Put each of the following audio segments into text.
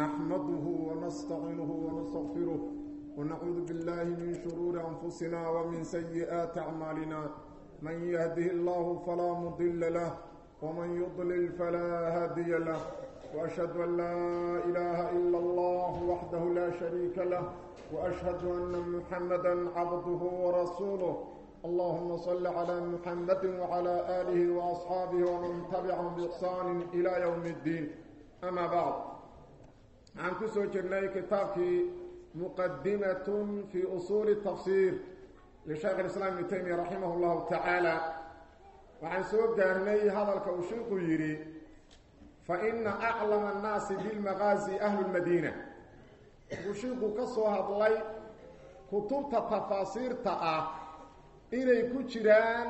نحمده ونستعنه ونستغفره ونعوذ بالله من شرور أنفسنا ومن سيئات أعمالنا من يهده الله فلا مضل له ومن يضلل فلا هاadي له وأشهد أن لا إله إلا الله وحده لا شريك له وأشهد أن محمدا عبده ورسوله اللهم صل على محمد وعلى آله وأصحابه ومن تبعهم بإحسان إلى يوم الدين ama bacd waxaan ku soo jirnay kitaabkii muqadimatun fi usuuli tafsiir lishaykh alislaam ibni taymiya raximah allahu tacaala waxaan soo gaarnay hadalka uu shiiku yidhi fa ina aclama annaasi bilmaqaazi ahlu lmadiina wuxuu shiiku ka soo hadlay kutubta tafaasiirta ah inay ku jiraan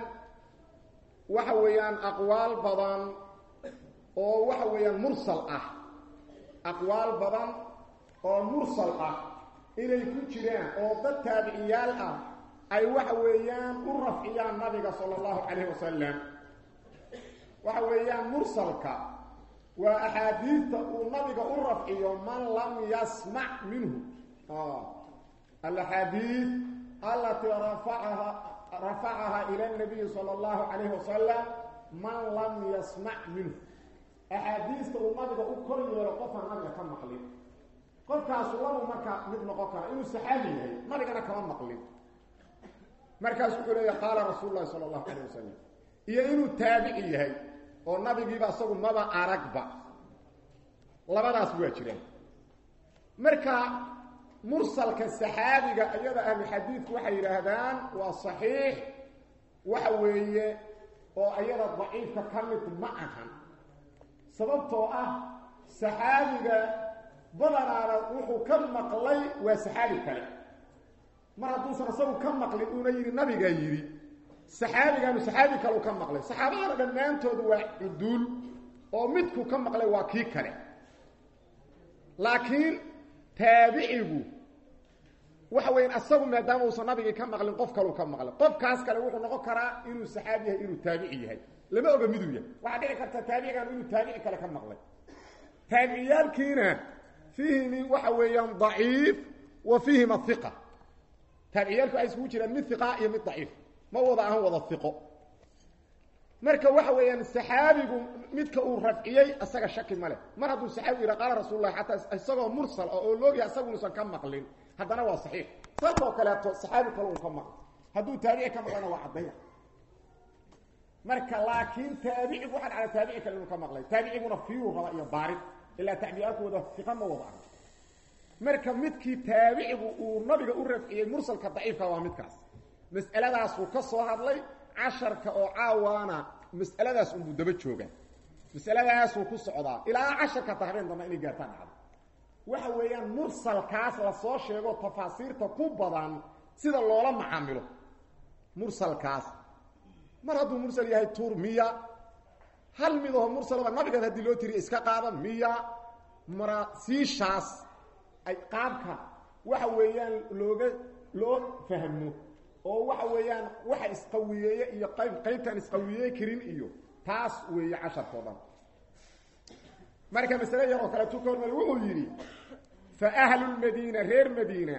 waxa weeyaan aqwaal badan oo waxa weeyaan mursal ah. Aqwaal badan oo mursal ah inay ku jiraan oo dad taabiciyaal ah ay waxa weeyaan u rafciyaan nabiga sala allahu calayh wasalam waxa weeyaan mursalka waa axaadiidta uu nabiga u rafciyo man lam yasmac minhu. Ah, alaxaadiid alatii rafacaha rafacaha ila nabiyi sala allahu calayh wasalam man lam yasmac minhu axaadiista uu nabiga u kor yeelo qofaan nabiga ka maqlin. Qofkaasu labu marka mid noqon kara inuu saxaabi yahay nabigana kama maqlin. Markaas wuxuu leeyahay qala rasuulu llahi sala allahu calayh wasalam iyo inuu taabici yahay oo nabigiiba asagu maba aragba. Labadaas waa jiraan. Marka mursalka saxaabiga iyada ahlu xadiidku waxay yidhaahdaan waa saxiix waxa weeye oo iyada daciifka ka mid ma ahan sababtoo ah saxaabiga badanaana wuxuu ka maqlay waa saxaabi kale. Mar hadduusan isagu ka maqlin uuna yidhi nabiga yidhi. Saxaabigaanu saxaabi kale ka maqlay. Saxaabadana dhammaantoodu waa cuduul oo midku ka maqlay waa kii kale. Laakiin taabicigu waxa weeyaan asagu maadaama uusan nabigii ka maqlin qof kaleu ka maqlin qofkaas kale wuxuu noqon karaa inuu saxaabi yahay inuu taabici yahay lama oga miduu yahay. Waxaa dhici karta taabicigan inuu taabici kale ka maqlay. Taabiciyaalkiina fiihim waxa weeyaan daciif wa fiihim athiqa taabiciyaalku ay isugu jiraan mid hiqa iyo mid daciif. Ma wada ahan wada hiqo marka waxa weeyaan saxaabigu midka uu rafciyey asaga shaki male mar hadduu saxaabigu yidha qaala rasuulullahi xataa isagoo mursal ah oo loogyahay asagunuusan ka maqlin haddana waa saxiix. Salkoo kaleeto saxaabi kale uu ka maqlo hadduu taabici ka maqlana waa caddaya marka laakiin taabicigu waxaa dhacda taabici kale inuu ka maqlay. Taabiciguna fiiruu raba iyo baarid. Ilaa tacbiyaadkooda fiqa ma wada marka midkii taabicigu uu nabiga u rafciyey mursalka daciifka waa midkaas. Mas'aladaasuu ka soo hadlay casharka oo caawaana mas'aladaas unbuu daba joogaa. Mas'aladaasuu ku socdaa. Ilaa casharka tahbeen damba inay gaartaan waxa weeyaan mursalkaas la soo sheego tafaasiirta ku badan sida loola macaamilo. Mursalkaas mar hadduu mursal yahay tuur miya. Hal midaho mursalba nabigan haddii loo tiriya iska qaada miya. Marasiishaas ay qaabka waxa weeyaan looga loo fahmo oo waxa weeyaan waxa isqawiyeeye iyo qayb qaybtaan isqawiyeey karin iyo taas weeye casharkoo dhan. Marka masale yaroo kale tu ka hormar wuxuu yidhi fa ahlu lmadiina reer madiina.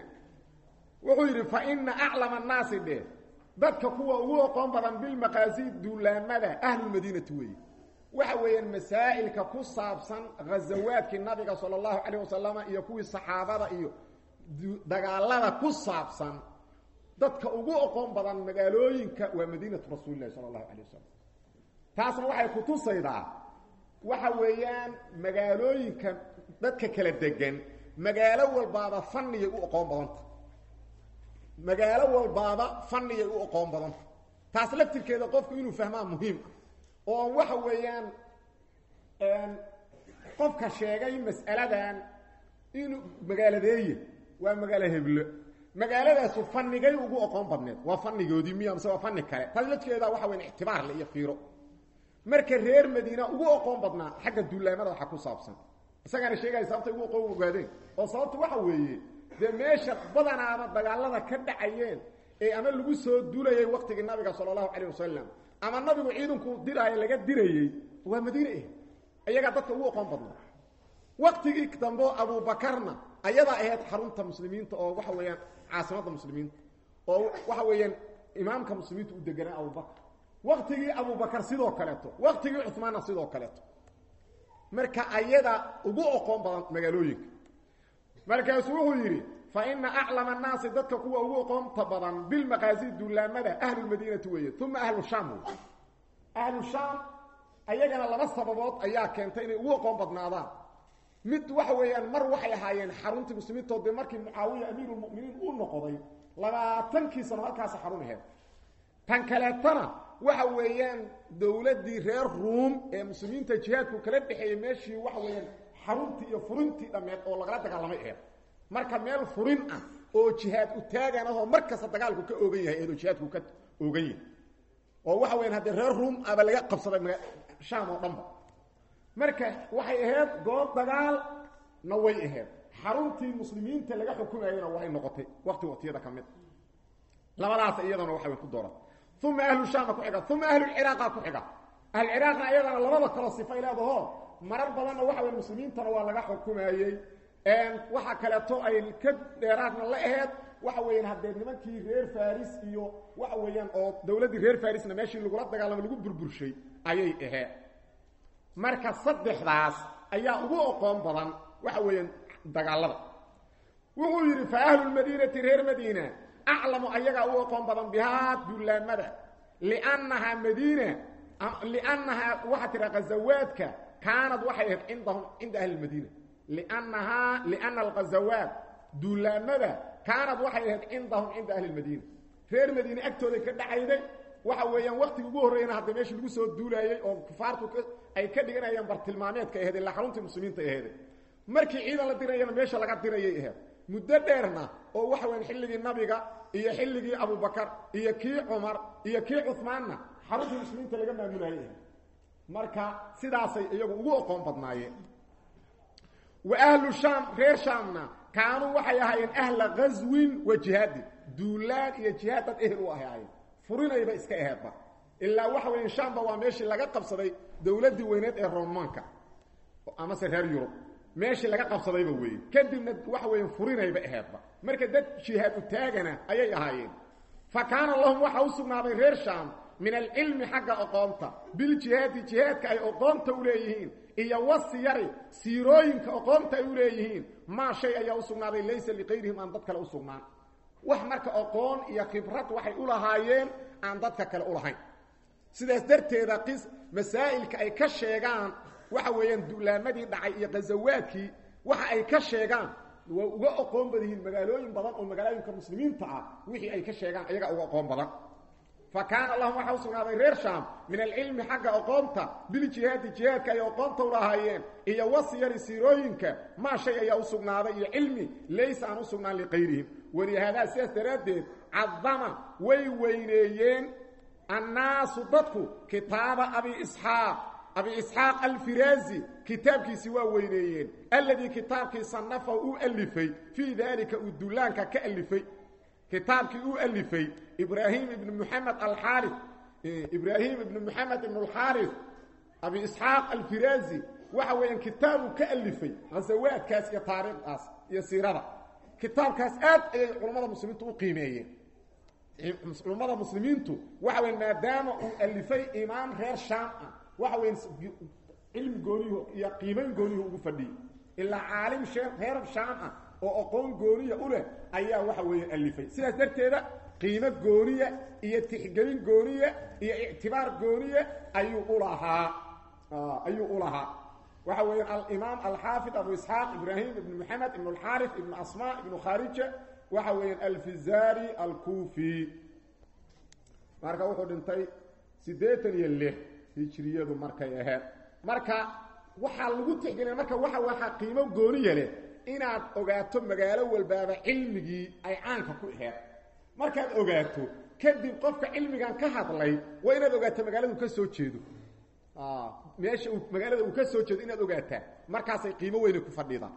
Wuxuu yidhi fa ina aclama annaasi dheh dadka kuwa ugu oqoon badan bilmaqaasi duulaamada ahlulmadiinati weeye. Waxa weeyaan masaa'ilka ku saabsan ghazawaadkii nabiga sala allahu calayh wasalama iyo kuwii saxaabada iyo dagaalada ku saabsan dadka ugu oqoon badan magaalooyinka waa madiinatu rasuulilahi sala allahu calayh wasalam taasna waxay kutusaydaa waxa weeyaan magaalooyinka dadka kala degan magaalo walbaaba faniyay u oqoon badanta magaalo walbaaba faniyay u oqoon badanta taas laftirkeeda qofku inuu fahmaa muhiim ah. Oo waxa weeyaan qofka sheegay mas'aladan inuu magaaladeeye waa magaalo heblo. Magaaladaasu fanigay ugu oqoon badneed. Waa fanigoodii miya mise waa fani kale. Taas waxa weyan ictibaar le iyo fiiro. Marka reer madiina ugu oqoon badnaa xagga duulaamada waxa ku saabsan. Isagaana sheegaya sababtay ugu oqoon ogaadeen oo sababta waxa weeye dee meesha badanaaba dagaalada ka dhacayeen ee ama lagu soo duulayay waqtigii nabiga sala allahu calayh wasalam ama nabigu ciidanku diraayo laga dirayey waa madiine eh. Iyagaa dadka ugu oqoon badnaa. Waqtigii dambe abubakarna ayadaa ahayd xarunta muslimiinta oo waxa weeyaan caasimadda muslimiinta oo waxa weeyaan imaamka muslimiinta u deganaa abubakar waqtigii abubakar sidoo kaleeto waqtigii cumaanna sidoo kaleeto. Marka ayada ugu oqoon badan magaalooyinka markaasuu wuxuu yidhi fa ina aclama annaasi dadka kuwa ugu oqoonta badan bilmaqaasi duulaamada ahlulmadiinati weeye uma ahlu shaam wey ahlu shaam ayagana laba sababood ayaa keentay inay ugu oqoon badnaadaan. Mid waxa weeyaan mar waxay ahaayeen xaruntii muslimiintood dee markii mucaawiya amiirulmuminiin uu noqday labaatankii sano halkaasa xarun aheed tan kaleetana waxa weeyaan dowladdii reer ruum ee muslimiinta jihaadku kala dhexeeyey meeshii waxa weeyaan xaruntii iyo furintii dhammeed oo lagala dagaalamay aheed. Marka meel furin ah oo jihaad u taagan ahoo mar kasta dagaalku ka oogan yahay eedoo jihaadku ka oogan yahay. Oo waxa weyan haddee reer ruum aba laga qabsaday shaam oo dhanba. Marka waxay ahayd goob dagaalna way ahayd xaruntii muslimiinta laga xukumayana way noqotay waqti waqtiyada ka labadaas iyadana waxa ku dooran. Uma ahlu shaama ku xiga. Uma ahlulciraaqa ku xiga. Ahluciraaqna iyadana labada kaloo sifay leedaho marar badanna waxa wey muslimiintana waa laga xukumayey. Waxa kaleeto ay ka dheeraadna la aheyd waxa weeyaan haddee nimankii reer faris iyo waxa weeyaan oo dowladdii reer farisna meeshii lagula dagaalamo lagu burburshay ayay aheed marka saddexdaas ayaa ugu oqoon badan waxa weeyaan dagaalada. Wuxuu yidhi fa ahlulmadiinati reer madiina aclamu ayagaa u oqoon badan bihaa duulaamada liannahaa madiina liannahaa waxaa tidha ghazawaadka kaanad waxay ahayd cindahum cinda ahli lmadiina. Liannahaa liana alghazawaat duulaamada kaanad waxay ahayd cindahum cinda ahli lmadiina. Reer madiine agtooday ka dhacayday. Waxa weeyaan waktigii ugu horreeyana hadda meeshii lagu soo duulaayey oo kufaartu ay ka dhiganayaan bartilmaameedka aheed ilaa xaruntii muslimiinta markii ciidan la dirayana meesha laga dirayay aheed muddo dheerna oo waxa weyan xilligii nabiga iyo xilligii abubakar iyo kii cumar iyo kii cumaanna xaruntii muslimiinta laga maamulayay aheed marka sidaasay iyagu ugu oqoon badnaayeen. Wa ahlu shaam reer shaamna kaanuu waxay ahaayeen ahla ghaswin wa jihaadin duulaan iyo jihaad dad ehel u ahaayeen. Furinayba iska aheedba ilaa waxa weya shaamba waa meeshii laga qabsaday dowladdii weyneed ee romaanka amase reer yurub. Meeshii laga qabsadayba weeye. Kadibna waxa weya furinayba aheedba marka dad jihaad u taagana ayay ahaayeen. Fa kaana lahum waxaa u sugnaaday reer shaam min alcilmi xagga oqoonta biljihaadi jihaadka ay oqoonta u leeyihiin iyo wasiyari siirooyinka oqoonta ay u leeyihiin maa shay ayaa u sugnaaday laysa liqayrihim aan dad kale u sugnaan wax marka oqoon iyo khibrad waxay u lahaayeen aan dadka kale u lahayn. Sidaas darteeda qis masaa'ilka ay ka sheegaan waxa weeyaan duulaamadii dhacay iyo ghazawaadkii waxa ay ka sheegaan waa uga oqoon badan magaalooyin badan oo magaalooyinka muslimiinta ah wixii ay ka sheegaan ayaga uga oqoon badan kaana lahum waxaa u sugnaaday reer shaam min alcilmi xagga oqoonta biljihaadi jihaadka ay oqoonta u lahaayeen iyo wasiyari siirooyinka maa shay ayaa u sugnaaday iyo cilmi laysa aan u sugnaan liqayrihim. Walihaadaa sidaas daraaddeed cadama way weyneeyeen annaasu dadku kitaaba abi isxaaq abi isxaaq alfiraazi kitaabkiisii waa weyneeyeen. Alladii kitaabkii sanafa uu alifay fii daalika uu dullaanka ka alifay kitaabkii uu alifay ibraahim ibn muxamed alxaari ibraahim ibn muxamed ibn alxaari abi isxaaq alfiraazi waxa weeyaan kitaabuu ka alifay ghasawaadkaas iyo taariikhdaas iyo siirada. Kitaabkaas aad ayay culammada muslimiintu u qiimeeyeen. Culummada muslimiintu waxa weya maadaama uu alifay imaam reer shaam ah waxa weya cilmi gooniyuhu iyo qiimayn gooniyuhu ugu reer shaam ah oo aqoon gooniya u leh ayaa waxa weeye alifay. Sidaas darteeda qiimo gooniya iyo tixgelin gooniya iyo ictibaar gooniya ayuu ulahaa ayuu u lahaa. Waxa weeyaan alimaam alxaafid abu isxaaq ibraahim ibn moxamed ibn alxaarif ibn asma ibnu kharija waxa weeyaan alfizari alkufi marka wuxuu dhintay siddeetan iyo markay ahayd. Marka waxaa lagu tixgelina marka waxa waxaa qiimo gooniya leh inaad ogaato magaalo walbaaba cilmigii ay caanka ku aheed markaad ogaato kadib qofka cilmigan ka hadlay waa inaad ogaato magaaladu ka soo jeedo. Meesha uu uu ka soo jeedo inaad ogaataa. Markaasay qiimo weyne ku fadhidaan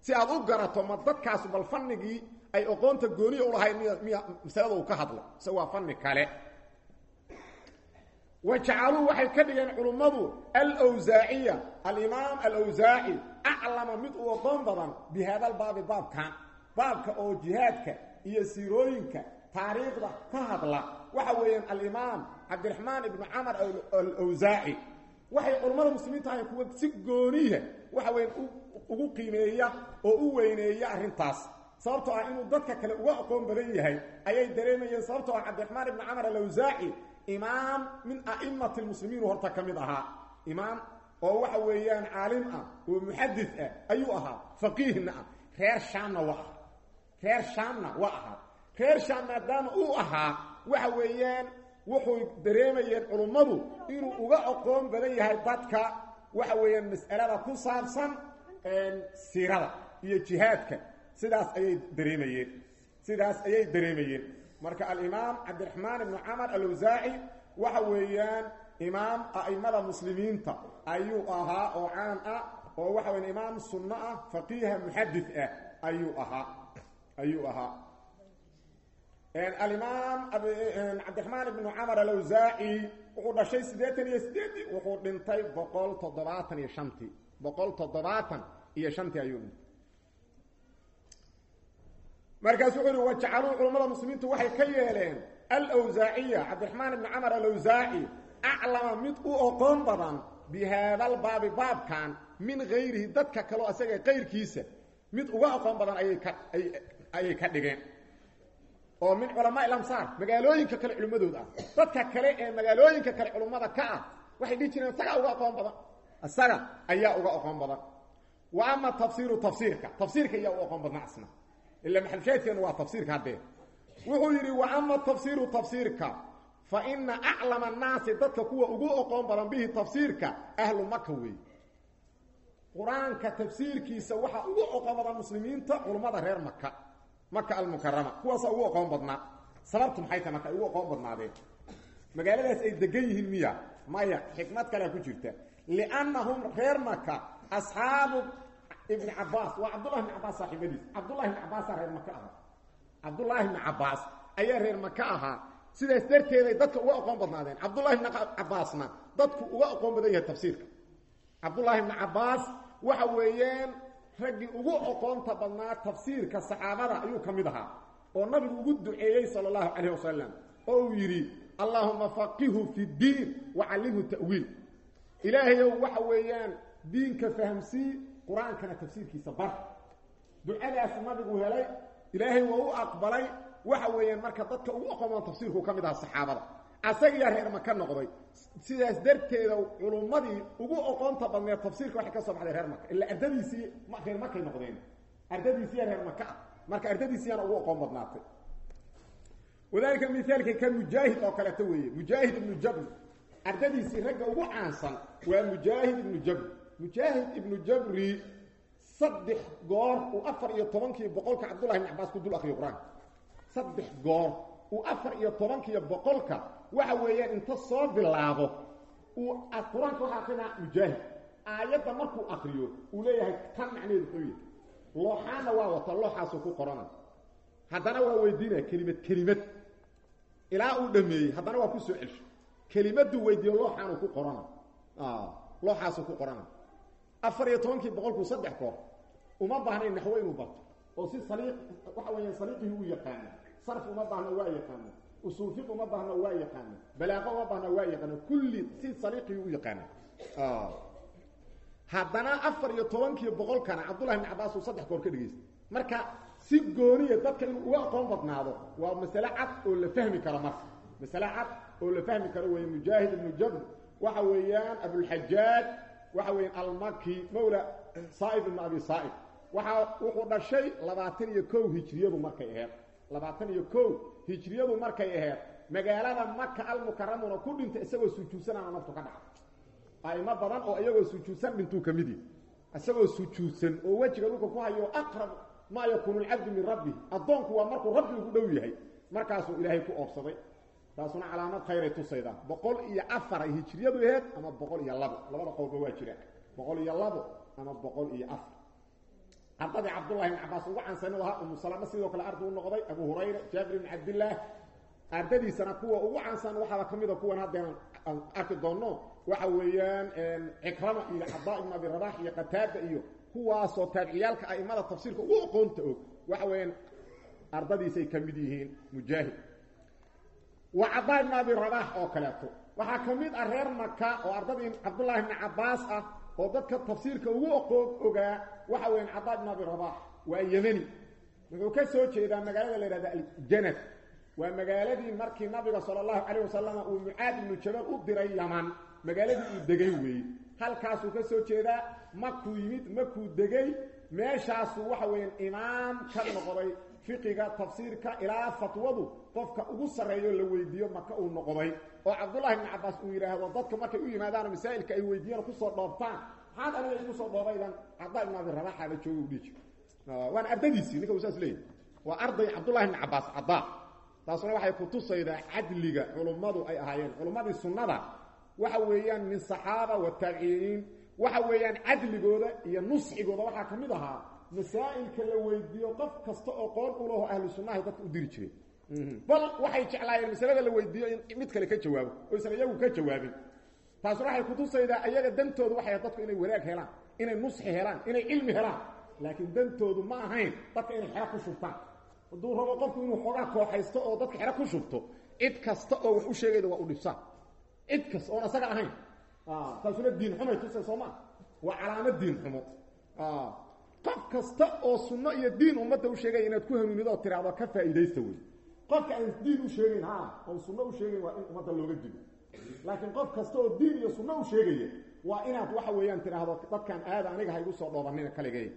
si aad u garato ma dadkaas bal fanigii ay oqoonta gooniya ulahayd miy miya masalada uu ka hadlo. Ise waa fani kale wajacaluu waxay ka dhigeen culummadu alwsaaciya alimaam alwsaaci aclama mid uu oqoon badan bi haadalbaabi baabkan baabka oo jihaadka iyo siirooyinka taariikhda ka hadla. Waxa weeyaan alimaam cabdiraxmaan ibnu camar alawsaaci waxay culammada muslimiinta ahayn kuwa si gooniya waxa weyan ugu qiimeeya oo u weyneeya arrintaas. Sababtoo ah inuu dadka kale uga aqoon badan yahay ayay dareemayeen sababtoo ah cabdiraxmaan ibnu camar alawsaaci imaam min a'imati lmuslimiinu horta ka mid ahaa. Imaam oo waxa weeyaan caalim ah oo muxadis ah ayuu ahaa. Faqiihna ah. Reer shaamna waa ahaa. Reer shaamna waa ahaa. Reer shaam maadaama uu ahaa waxa weeyaan wuxuu dareemayeen culummadu inuu uga aqoon badan yahay dadka waxa weeyaan mas'alada ku saabsan siirada iyo jihaadka. Sidaas ayay dareemayeen. Sidaas ayay dareemayeen marka alimaam cabdiraxmaan ibnu camar alawsaaci waxa weeyaan imaam a'imada muslimiinta ayuu ahaa oo caan ah oo waxa weya imaam sunno ah faqiiha muxadis ah ayuu ahaa ayuu ahaa. Alimaam cabdiraxmaan ibnu camar alawsaaci wuxuu dhashay siddeetan iyo sideedii wuxuu dhintay boqol toddobaatan iyo iyo shantii ayuu markaasu wuxuu yihi wajacaluu culammada muslimiintu waxay ka yeeleen alawsaaciya cabdiraxmaan ibni camar alawsaaci aclama mid u oqoon badan bi haadalbaabi baabkan min hayrihi dadka kaleo asaga qayrkiisa mid uga aqoon badan ayay ka ayay ka dhigeen. Oo min culamaa ilamsaar magaalooyinka kale culimmadooda ah. Dadka kale ee magaalooyinka kale culimmada ka ah waxay dhihi jireen isagaa uga aqoon badan. Isaga ayaa uga aqoon badan. Wa ama tafsiiru tafsiirka tafsiirka ayaa uga aqoon badna asna ila maxalshaadkeenu waa tafsiirka haddee wuxuu yidhi wa ama tafsiiru tafsiirka fa ina aclama annaasi dadka kuwa ugu oqoon badan bihi tafsiirka ahlu maka weey qur'aanka tafsiirkiisa waxaa ugu oqoon badan muslimiinta culummada reer maka maka almukarama kuwaasa ugu oqoon badnaa sababtu maxay tahay marka ay ugu oqoon badnaadeen magaaladaas ay degan yihiin miya maya xikmad kalea ibni cabaas waa cabdullahi ibni cabaas saaxiibadiis. Cabdullahi ibni cabaasaa reer maka ahaa. Cabdullaahi ibni cabaas ayaa reer maka ahaa. Sidaas darteeday dadka uga aqoon badnaadeen. Cabdullahi ibni cabaasna dadku uga aqoon badan yahay tafsiirka. Cabdullaahi ibni cabaas waxa weeyaan raggii ugu oqoonta badnaa tafsiirka saxaabada ayuu ka mid ahaa oo nabigu ugu duceeyey sala allahu calayh wasalam oo uu yidhi allaahuma faqihu fi ddiin wacallimhu ta'wiil. Ilaahayow waxa weeyaan diinka fahamsii qur'aankana tafsiirkiisa bar. Ducadaas nabigu helay ilaahay waa u aqbalay. Waxa weeyaan marka dadka ugu aqoon tafsiirku ka mid aha saxaabada. Asagiyaa reer maka noqday. Sidaas darteeda culummadii ugu oqoonta badneed tafsiirka waxay ka soo baxday reer maka ilaa ardadiisii reer makay noqdeen. Ardadiisiiya reer maka ah marka ardadiisiiyana ugu oqoon badnaatay. Wadalika mithaalka ka mujaahid oo kaleeto weeye. Mujaahid ibnu jabr ardadiisii ragga ugu caansan waa mujaahid ibnu jabr mujaahid ibnu jabri saddex goor uu afar iyo tobankii boqolka cabdullahi ibn cabaas ku dul akriyo qur'aanka saddex goor uu afar iyo tobankiiyo boqolka waxa weeyaan inta soo bilaabo uu qur'aanka waxa akrinaa mujaahid aayadda markuu akriyo uu leeyahay tan macnaheedu wuxuu yahay looxaana waa wata looxaasuu ku qorana. Haddana waa weydiinaya kelimad kelimad. Ilaa uu dhameeyey haddana waa ku soo cesho. Kelimaduu weydiiyo looxaanuu ku qorana. Looxaasuu ku qorana afar iyo tobankii boqolkuu saddex goor uma baahnayn naxwo inuu barto oo si saliiq waxa weeyaan saliiqihii u yaqaana sarf uma baahna waa yaqaana usuul fiq uma baahna waa yaqaana balaaqo uma baahna waa yaqaana kulli si saliiqihii u yaqaana haddana afar iyo tobankii boqolkana cabdullahi ibn cabaas uu saddex goor ka dhegeysta marka si gooniya dadka inuu uga aqoon badnaado waa masale cad oo la fahmi karo marka. Masale cad oo la fahmi karo weeye mujaahid ibnu jabr. Waxa weeyaan abulxajaaj waxa weeyaan almaki mawla saaib ibnu abi saaib waxa wuxuu dhashay labaatan iyo kow hijriyadu markay aheyd labaatan iyo kow hijriyadu markay aheyd magaalada maka almukaramuna ku dhinta isagoo sujuudsanana naftu ka dhaca. Aimo badan oo iyagoo sujuudsan dhintuu ka mid yahi isagoo sujuudsan oo wejiga dhulka ku hayo aqrab maa yakuunu alcabdu min rabbi addoonku waa markuu rabbi ugu dhow yahay markaasuu ilaahay ku oobsaday taasuna calaamad khayray tusayda boqol iyo afar hijriyadu aheyd ama boqol iyo labo. Labada qowlba waa jiraan. Boqol iyo labo ama boqol iyo afar. Ardadii cabdullahi ibn cabaas ugu caansanid ahaa umu salama sidoo kale ardi u noqday abu hurayra jaabir ibn cabdillaah. Ardadiisana kuwa ugu caansan waxaaba ka mida kuwan haddeenan arki doonno waxa weeyaan cikrama iyo cadaa ibn abi rabax iyo qataada iyo kuwaasoo taabiciyaalka aimada tafsiirka ugu aqoonta og waxa weeyaan ardadiisay ka mid yihiin mujaahid cadaa ibn abi rabax oo kaleeto. Waxaa ka mid ah reer maka oo ardadii cabdullaahi ibni cabaas ah oo dadka tafsiirka ugu oqoon ogaa waxa weeyaan cadaa ibn abi rabax waa yemeni. Wuxuu ka soo jeedaa magaalada la yidhahda aljanad waa magaaladii markii nabiga sala allahu calayh wasalam uu mucaad ibnu jabal u diray yaman. Magaaladii uu degay weeye halkaasuu ka soo jeedaa makuu yimid makuu degay. Meeshaasuu waxa weeyaan imaam ka noqday fiqiga tafsiirka ilaa fatwadu qofka ugu sarreeyo la weydiiyo maka uu noqday. oo cabdullahi ibni cabaas uu yidhaahdo dadka markay u yimaadaano masaa'ilka ay weydiiyaan ku soo dhoobtaan. Maxaad aniga igu soo dhoobaydan cadaa ibn abi rabaxaaba jooga u dhiiji waana ardadiisii ninka uu saas leeyahy waa arday cabdullahi ibni cabaas cadaa taasuna waxay kutusaydaa cadliga culummadu ay ahaayeen. Culummadii sunnada waxa weeyaan min saxaaba wa taabiciyiin waxa weeyaan cadligooda iyo nusxigooda waxaa ka mid ahaa masaa'ilka la weydiiyo qof kasta oo qoon u laho ahlu sunnahay dadka u diri jireen. Bal waxay jeclaayeen masalada la weydiiyo in mid kale ka jawaabo oysan iyagu ka jawaabin. Taasuna waxay kutusaydaa iyaga dantoodu waxay dadku inay wanaag helaan inay nusxi helaan inay cilmi helaan. Laakiin dantoodu ma ahayn dadka inay xero ku shubtaan. Hadduu rabo qofku inuu xoogaa kooxaysto oo dadka xero ku shubto cid kasta oo wax u sheegayda waa u dhibsaan cid kasta oon asaga ahayn. Taasuna diin xumay tusay soo maa waa calaamad diin xumo qof kasta oo sunno iyo diin ummadda u sheegaya inaad ku hanuunido oo tiraahdo ka faa'iidaysta wey qofka aan diin u sheegayn ha oon sunno u sheegayn waa in ummadda looga digo laakiin qof kasta oo diin iyo sunno u sheegaya waa inaad waxa weeyaan tiraahdo dadkan aada aniga ha igu soo dhoobanina kaligay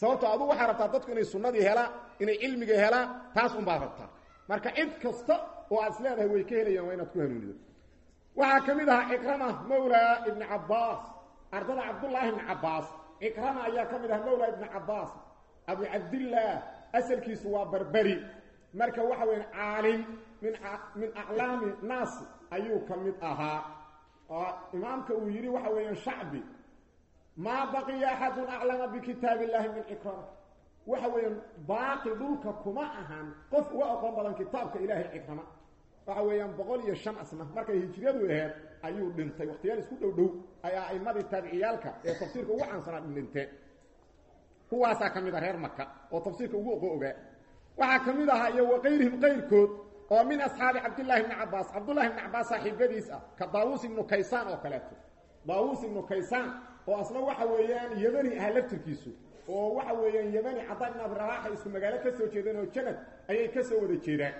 sababto adugu waxaa rabtaa dadku inay sunnadii helaan inay cilmiga helaan taas unbaad rabtaa. Marka cid kasta oo aad is leedahay way ka helayaan waa inaad ku hanuunido. Waxaa ka mid ahaa cikrama mawla ibni cabaas ardada cabdullaahi ibni cabaas cikrama ayaa ka mid aha mawla ibni cabaas abu cabdillaah asalkiisu waa berberi. Marka waxa weya caalim min min aclaami naas ayuu ka mid ahaa. Imaamka uu yidhi waxa weeyaan shacbi maa baqiya axadun aclama bikitaab illaahi min cikrama waxa weeyaan baaqi dhulka kuma ahan qof uga aqoon badan kitaabka ilaahay cikrama waxa weeyaan boqol iyo shan asna markay hijriyadu aheed ayuu dhintay. Wakhtiyaal isku dhow dhow ayaa aimadii taabiciyaalka ee tafsiirka ugu caansanaa dhinteen kuwaasaa ka mid ah reer maka oo tafsiirka ugu oqo ogaa waxaa ka mid ahaa iyo wakayrihim qayrkood oo min asxaabi cabdillahi bni cabaas cabdullahi bni cabaas saaxiibadiis ah ka daawuus ibnu kaysaan oo kaleeto. Daawuus ibnu kaysaan oo asna waxa weeyaan yemani aha laftirkiisu oo waxa weeyaan yemani cadda ibn isku magaalo ka soo jeedeen oo janad ayay ka soo wada jeedaan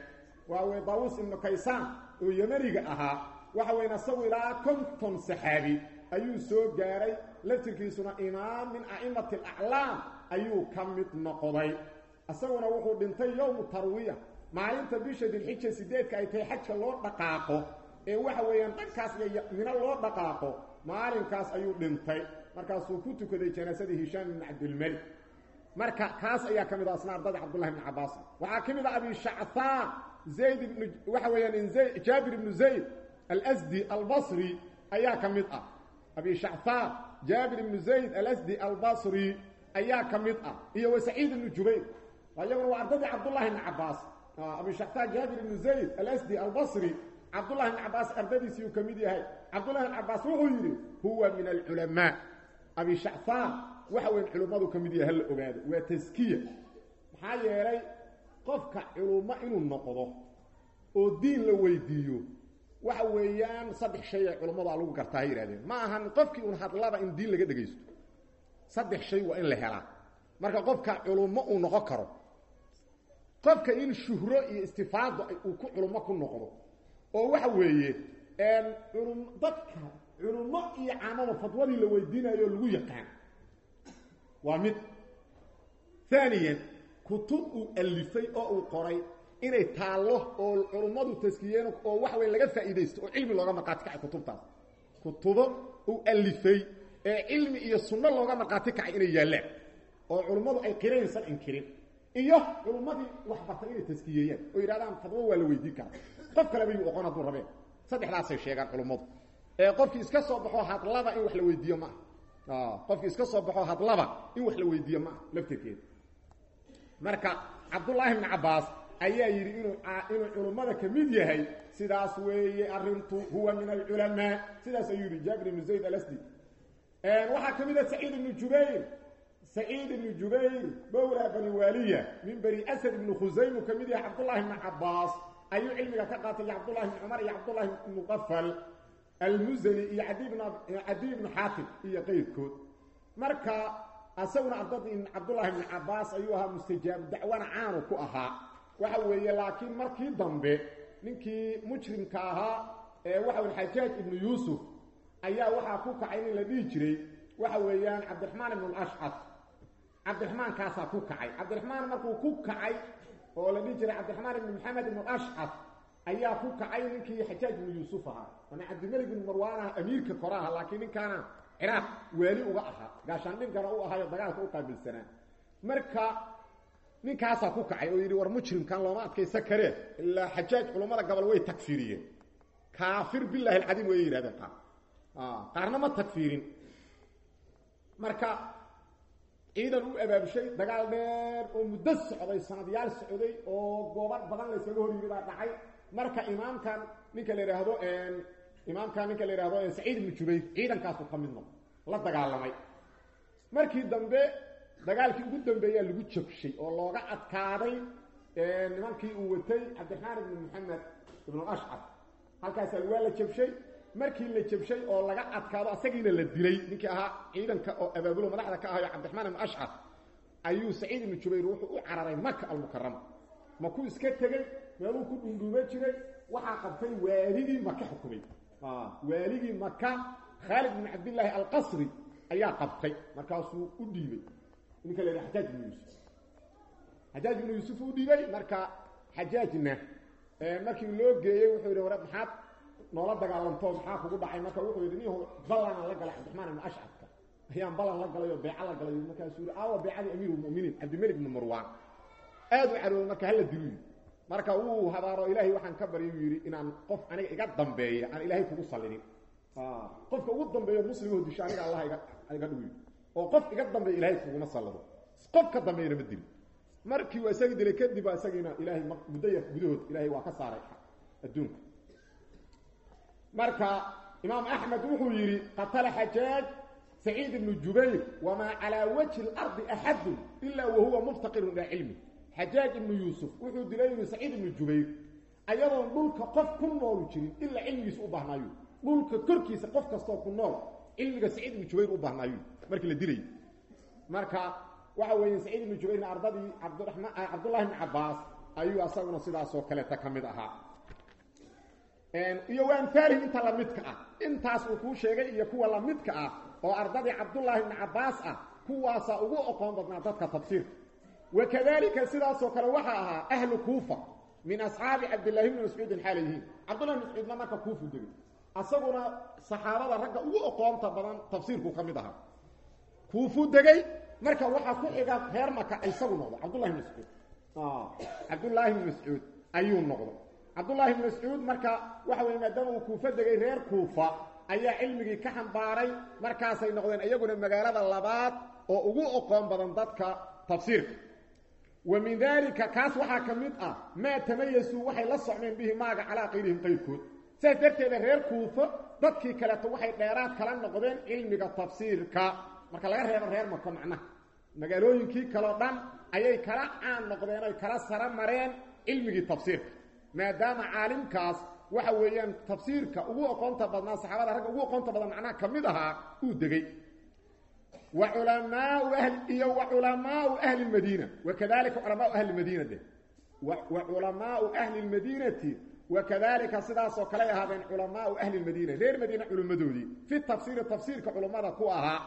waa wey daawuus ibnu kaysaan oo yemaniga ahaa. Waxa weyan asagu ilaa konton saxaabi ayuu soo gaaray. Laftirkiisuna imaam min a'imati alaclaam ayuu ka mid noqday. Isaguna wuxuu dhintay yowmu tarwiya maalinta bisha dilxija sideedka ay tahay xajka loo dhaqaaqo. Ee waxa weeyaan dhankaas iyo mino loo dhaqaaqo maalinkaas ayuu dhintay. Markaasuu ku tukaday janaasadii hishaam ibni cabdilmalik marka kaas ayaa ka mid ah asna ardada cabdullahi ibni cabaas waxaa ka mid ah abi shacthaan zayd ibnu waxa weeyaan jaabir ibnu zayd alsdi albasri ayaa ka mid ah. Abi shacthaan jaabir ibnu zayd alasdi albasri ayaa ka mid ah. Iyo wa saciid jubayr. Iyaguna waa ardadii cabdullahi ibni cabaas abi shacthaan jaabir ibnu zayd alasdi albasri cabdullahi ibn cabaas ardadiisiiuu ka mid yahay. Cabdullahi ibn cabaas wuxuu yidhi huwa min alculamaa. Abi shacthaan waxa weyn culummadu ka yahay hala ogaado waa taskiya maxaa yeelay qofka culummo inuu noqdo oo diin la weydiiyo waxa weeyaan saddex shay ay culummadu a lagu gartaa hay yihahdeen ma ahan qofkii un hadlaba in diin laga dhegaysto saddex shay waa in la helaa. Marka qofka culummo uu noqon karo qofka in shuhro iyo istifaado uu ku culummo ku noqdo oo waxa weeye culum dadka culummo iyo caamada fadwadii la weydiinayo lagu yaqaan waa mid. Aaniyan kutub uu alifay oo uu qoray inay taallo oo culummadu taskiyeen oo waxa weya laga faa'iidaysto oo cilmi looga markhaati kacay kutubtaas. Kutubo uu alifay ee cilmi iyo sunno looga markhaati kacay inay yaallaan oo culummadu ay qiraysan inkirin iyo culummadii wax bartay inay taskiyeeyaan oo yidhahdaan fadwo waa la weydiin karaa. Qof kale bayuu oqon rabeen saddexdaasay sheegaan culummadu ee iska soo baxo hadlaba in wax la weydiiyo ma ah qofkii iska soo baxo hadlaba in wax la weydiiyo ma ah marka cabdullaahi ibni cabaas ayaa yidhi inuu inuu culummada ka yahay sidaas weeye arrintu huwa min alculamaa sidaas ayuu yidhi jaabir ibnu zayd alasdi. Waxaa ka mid ah saciid ibnu jubayr. Saciid ibnu jubayr bowla bani waaliya min bani asad ibnu khusaymu ka mid yahay cabdullahi ibnu cabaas ayuu cilmiga ka qaatay iyo cabdullahi ibnu cumar iyo cabdullahi ibnu muqafal almuzani iyo cadiy ibnu xaatim iyo qayrkood. Marka asaguna ardadii cabdullahi ibnu cabaas ayuu ahaa mustajaab dacwana caanu ku ahaa. Waxa weeye laakiin markii dambe ninkii mujrimka ahaa ee waxa wey xajaaj ibnu yuusuf ayaa waxaa ku kacay nin la dhihi jiray waxa weeyaan cabdiraxmaan ibnu lashcad cabdiraxmaankaasaa ku kacay. Cabdiraxmaan markuu ku kacay oo la dhihi jiray cabdiraxmaan ibnu maxamed ibnu ashcad ayaa ku kacay ninkii xajaaj ibnu yuusuf ahaa. Ama cabdimelig ibnu marwaan ah amiirka kore aha laakiin ninkaana ciraaq waali uga ahaa gaashaandhinkana u ahaayo dagaalka u qaabilsanaa. Marka ninkaasaa ku kacay oo yidhi war mujrimkan looma adkaysa karee. Ilaa xajaaj culummada gobol way tagfiiriyeen. Kaafir bilahi alcadiim way yidhahdeen qaar. Qaarna ma tagfiirin. Marka ciidan u abaabushay dagaal dheer oo muddo socday sanadyaal socday oo gooba badan la yskaga hor yimi baa dhacay. Marka imaamkan ninka la yidhaahdo imaamkan ninka la yidhahdo saciid ibnu jubayr ciidankaasu ka mid noqo la dagaalamay. Markii dambe dagaalkii ugu dambeeyaa lagu jabshay oo looga adkaaday nimankii uu watay cabdiraxmaan ibnu maxamed ibnu ashcar halkaasaa waa la jabshay. Markii la jabshay oo laga adkaado asagiina la dilay. Ninkii ahaa ciidanka oo abaabulo madaxda ka ahayo cabdiraxmaan ibnu ashcar ayuu saciid ibnu jubayr wuxuu u cararay maka almukarama makuu iska tegey? Meeluu ku dhundhuuba jiray? Waxaa qabtay waaligii maka xukumay waaligii maka khaalid bin cabdillaahi alqasri ayaa qabtay. Markaasuu u dhiibay. Ninka la yidhaha xajaaj ibnu yuusuf. Xajaaj ibnu yuusuf u dhiibay. Marka xajaajna markii loo geeyey wuxuu yidhi hore maxaad noola dagaalanto maxaa kugu dhacay marka wuxuu yidhi nihu ballanaan la galay cabdiraxmaan ibnu ashcadka ayaan ballan la galay oo beeca la galay. Markaasuu yidhi aawa beecadii amiirulmu'miniin cabdimalik ibnu marwaan. Aad u marka wuu habaaro ilaahay waxaan ka uu yidhi inaan qof aniga iga dambeeya aan ilaahay kugu sallinin. Qofka ugu dambeeyo muslimoo disho aniga allah iga iga yidhi oo qof iga dambeeya ilaahay kuguma sallado. Qof ka dambeeyana ma dili markii uu isagii dilay kadib isagiina ilaahay muddo yar gudahood ilaahay waa ka saaray adduunka. Marka imaam axmed wuxuu yidhi qatala xajaaj saciid ibnu jubayr wamaa calaa wajhi اlardi axadu ilaa wahuwa muftaqirun ilaa cilmi xajaaj ibnu yuusuf wuxuu dilay yidhi saciid ibnu jubayr ayadoon dhulka qof ku noolu jirin ilaa cilmigiisa u baahnaayo dhulka korkiisa qof kastoo ku nool cilmiga saciid ibnu jubayr u baahnaayo markii la dilay. Marka waxa weeye saciid ibnu jubayrna ardadii cabdiramaan cabdullahi ibni cabaas ayuu asaguna sidaasoo kaleeta ka mid ahaa. Iyo waamaalihim inta lamidka ah. Intaas uu kuu sheegay iyo kuwa lamidka ah oo ardadii cabdullaahi ibni cabaas ah kuwaasaa ugu oqoon badnaa dadka tafsiirka wakadalika sidaasoo kale waxaa ahaa ahlu kuufa min asxaabi cabdillahi bni mascuudin xaalayhiin cabdullahi bn mascuudna marka kuufu degay asaguna saxaabada ragga ugu oqoonta badan tafsiirku ka mid ahaa. Kuufuu degay marka waxaa ku xiga reer maka isagu noqdo cabdullahi bn mascuud. Cabdullaahi bni mascuud ayuu noqdo. Cabdullaahi bn mascuud marka waxa weye maadaama uu kuufa degay reer kuufa ayaa cilmigii ka xambaaray markaasay noqdeen iyaguna magaalada labaad oo ugu oqoon badan dadka tafsiirka wa min daalika kaas waxaa ka mid ah maa tamayasuu waxay la socmeen bihi maaga calaa qayrihim qayrkood. Saas darteeda reer kuufo dadkii kaleeto waxay dheeraad kala noqdeen cilmiga tafsiirka. Marka laga reebo reer mako macnaha magaalooyinkii kaleo dhan ayay kala caan noqdeen oy kala sara mareen cilmigii tafsiirka. Maadaama caalimkaas waxa weeyaan tafsiirka ugu oqoonta badnaa saxaabada ragga ugu oqoonta badan macnaha ka mid ahaa uu degey wa culamaau ahli iyo wa culamaau ahli lmadiina wakadalika culamaau ahli lmadiina de. Wa culamaau ahli lmadiinati wakadalika sidaasoo kaley ahaadeen culamaau ahli lmadiina reer madiina culimmadoodii fi tafsiiri tafsiirka culummada ku ahaa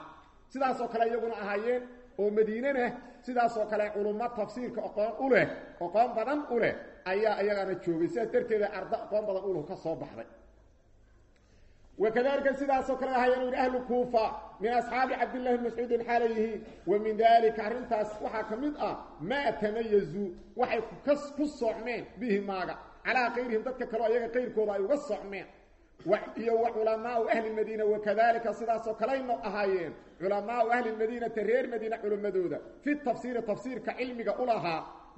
sidaasoo kale iyaguna ahaayeen oo madiinena sidaasoo kale culummo tafsiirka oqoon u leh oqoon badan u leh ayaa iyagana joogay. Sidaas darteeda arda oqoon badan uluh ka soo baxday wakadalika sidaasoo kale ahaayeen yidhi ahlu kuufa min asxaabi cabdillahi bn mascuudin xaalayyihiin wa min dalika arrintaas waxaa ka mid ah maa tamayazuu waxay ku socmeen bihi maaga calaa kayrihim dadka kaleo ayaga qayrkooda ay uga socmeen iyo wa culamaau ahli madiina wakadalika sidaasoo kalayno ahaayeen culamaau ahli madiinati reer madiina culimmadooda fi tafsiiri tafsiirka cilmiga u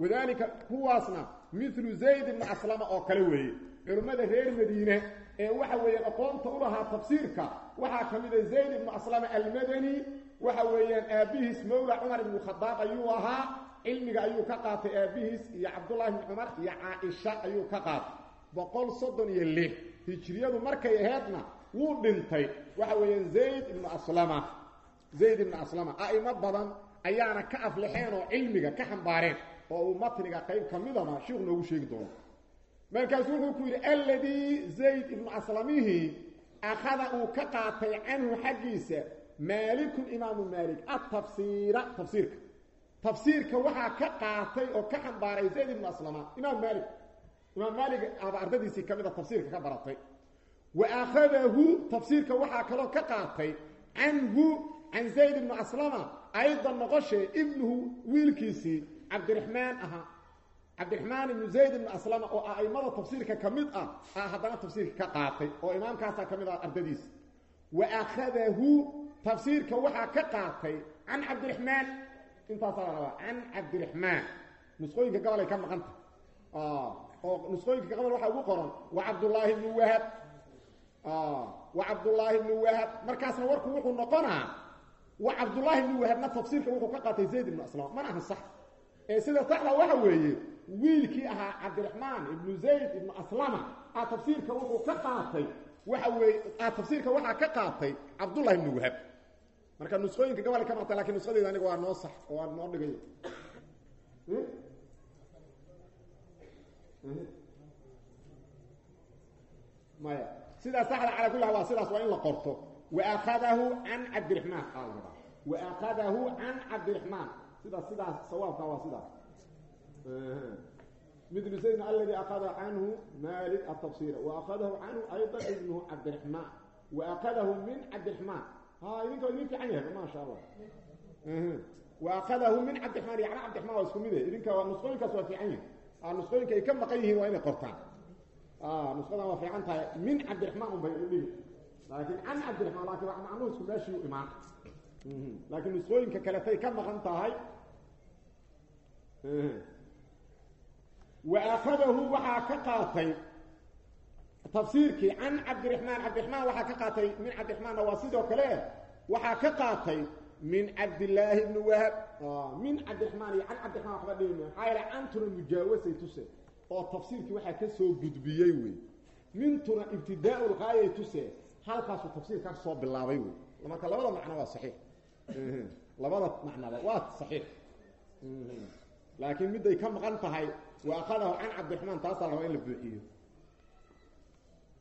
lahaa wadalika kuwaasna milu zayd ibni aslama oo kale weeye. Culimmada reer madiine ee waxa weeyaan aqoonta u lahaa tafsiirka waxaa ka mid a zayd ibnu aslama almadani waxa weeyaan aabbihiis mawla cumar ibnu khadaab ayuu ahaa cilmiga ayuu ka qaatay aabbihiis iyo cabdullahi ibni cumar iyo caaisha ayuu ka qaatay. Boqol soddon iyo lix hijriyadu markay aheedna wuu dhintay. Waxa weeyaan zayd ibnu aslama zayd ibnu aslama a'imo badan ayaana ka aflixeen oo cilmiga ka xambaareen oo uu matniga qayb ka midana sheikhu noogu sheegi doono. Markaasuu wuxuu ku yidhi alladii zayd ibnu aslamihii akhada uu ka qaatay canhu xaggiisa maalikun imaamu maalik atafsiira tafsiirka. Tafsiirka waxaa ka qaatay oo ka xambaaray zayd ibnu aslama imaam maalik. Imaam maalik aba ardadiisii ka mid a tafsiirka ka baratay. Wa akhadahu tafsiirka waxaa kaloo ka qaatay canhu can zayd ibnu aslama aydan noqoshee ibnuhu wiilkiisii cabdiraxmaan ahaa cabdiraxmaan ibnu zayd ibnu aslama oo a'immada tafsiirka ka mid ah a haddana tafsiirka ka qaatay oo imaamkaasaa ka mid ah ardadiisa wa akhadahu tafsiirka waxaa ka qaatay can cabdiraxmaan intaasaa la rabaa can cabdiraxmaan nusqooyinka gobol ay ka maqanta oo nusqooyinka gobol waxaa ugu qoran wa cabdullaahi ibnu wahab. Wa cabdullaahi ibnu wahab. Markaasna warku wuxuu noqonaa wa cabdullaahi ibnu wahabna tafsiirka wuxuu ka qaatay zayd ibnu aslama mana ahan sax sida saxda waxa weeye wiilkii ahaa cabdiraxmaan ibnu zayd ibnu aslama a tafsiirka wuxuu ka qaatay waxa weeye a tafsiirka waxaa ka qaatay cabdullahi ibnu wahab. Marka nusqooyinka gobol ka maqta laakiin nusqadeeda aniga waa noo sax oo aan noo dhigay. Maya sidaa saxda calaa kulli waa sidaas waa in la qorto. Waakhadahu can cabdiraxmaan aa la rabaa waakhadahu can cabdiraxmaan sidaas sidaas sawaabka waa sidaas mil saydna aladi akhada canhu malik atafsira waakhadahu canhu ayda ibnuhu cabdiraxmaan. Waakhadahu min cabdiraxmaan. Ha idinka idin fiican yahay maa sha allah waakhadahu min cabdiraxmaan. Yani cabdiraxmaan waa isku mid eh. Idinka waa nusqooyinkaas waa fiican yihiin nusqooyinka ay ka maqan yihiin waa inay qortaan. Nusqadan waa fiican tahay. Min cabdiraxmaan un bay udhigi laakiin can cabdiraxmaan laakiin macnuhu isku meeshii u imaan. Laakiin nusqooyinka kaletay ka maqan tahay wa akhadahu waxaa ka qaatay tafsiirkii can cabdiraxmaan cabdiraxmaan waxaa ka qaatay min cabdiraxmaanna waa sidoo kale waxaa ka qaatay min cabdillaahi bni wahab. Min cabdiraxmaan iyo can cabdiraxmaan waxba dhigi maxaa yaele cantuna mujaawasay tuse oo tafsiirkii waxaa ka soo gudbiyey wey. Mintuna ibtidaau lgaayay tuse halkaasuu tafsiirka ka soo bilaabay wey. Marka labada macno waa saxiix. Labada macnaba waa laakiin midday ka maqan tahay wa akhadahu can cabdiraxmaan taasaa la rabaa in la buuxiyo.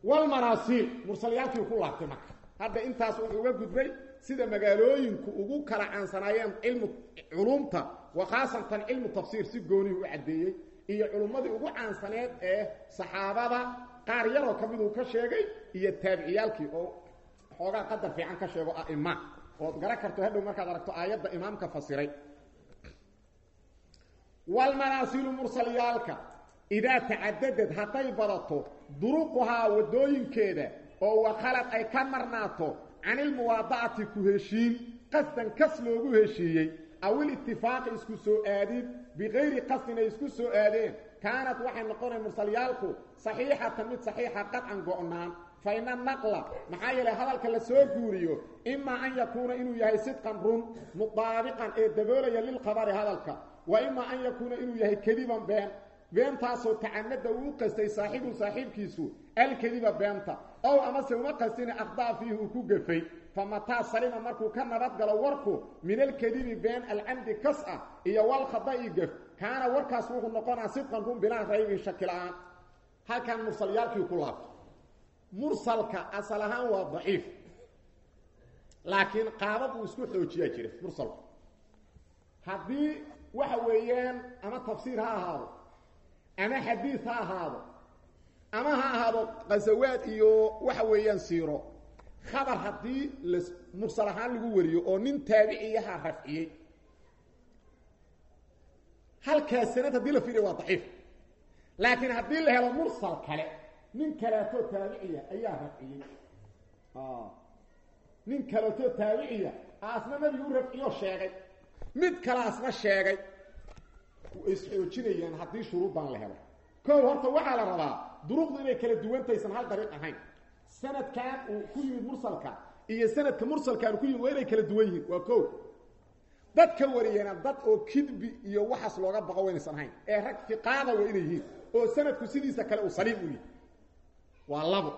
Walmaraasiil mursalyaalkii ku laabtay marka hadda intaas wuxuu uga gudbay sida magaalooyinku ugu kala caansanaayeen cilmu culumta wa khaasatan cilmu tafsiir si goonihi u caddeeyey iyo culummadii ugu caansaneed ee saxaabada qaar yaroo ka miduu ka sheegay iyo taabiciyaalkii oo xoogaa qadar fiican ka sheego a'ima ood garan karto hadhow markaad aragto aayadda imaamka fasiray walmanaasilu mursalyaalka idaa tacadadad hadday badato duruquhaa waddooyinkeeda oo wakhalad ay ka marnaato canilmuwaada'ati ku heshiin qasdan kas loogu heshiiyey aw ilitifaaqi isku soo aadid bikayri qasdin ay isku soo aadeen kaanad waxay noqonay mursalyaalku saxiixatan mid saxiixa qadcan go'naan. Fa ina naqla maxaa yeelay hadalka la soo guuriyo imaa an yakuuna inuu yahay sidqan run mudaabiqan ee daboolaya lilkhabari hadalka wa imaa an yakuuna inuu yahay kadiban been. Beentaasoo tacamada uu u qastay saaxibu saaxiibkiisu alkadiba beenta. Ow amase uma qastina aqdaa fiihi uu ku gafay fa mataa salima markuu ka nabadgalo warku min alkadibi been alcamdi kas ah iyo walkhada'i gaf kaana warkaas wuxuu noqonaa sidqan run bilaa raybin shaki la'aan halkan mursalyaalkii ku laabto. Mursalka asal ahaan waa daciif. Laakiin qaabab uu isku xoojiyaa jira mursalku. Haddii waxa weeyaan ama tafsiir ha ahaado ama xadiid ha ahaado ama ha ahaado qasawaad iyo waxa weeyaan siiro. Khabar haddii la mursal ahaan lagu wariyo oo nin taabiciyaha rafciyey. Halkaas sanad haddii la fiiriyo waa daciif. Laakiin haddii la helo mursal kale nin kaleetoo taabiciya ayaa rafciyey. Nin kaleetoo taabiciya aasna nabigu u rafciyo sheegay mid kale asna sheegay. Isxoojinayaan haddii shuruuddan la helo kow horta waxaa la rabaa duruqdu inay kala duwantaysan hal dariiq ahayn. Sanadkan uu ku yimid mursalka iyo sanadka mursalkaan ku yimid waa inay kala duwan yihiin. Waa kow. Dad ka wariyana dad oo kidbi iyo waxaas looga baqo waynaysan ahayn. Ee rag fiqaada waa inay yihiin. Oo sanadku sidiisa kale uu saliim u yahay waa labo.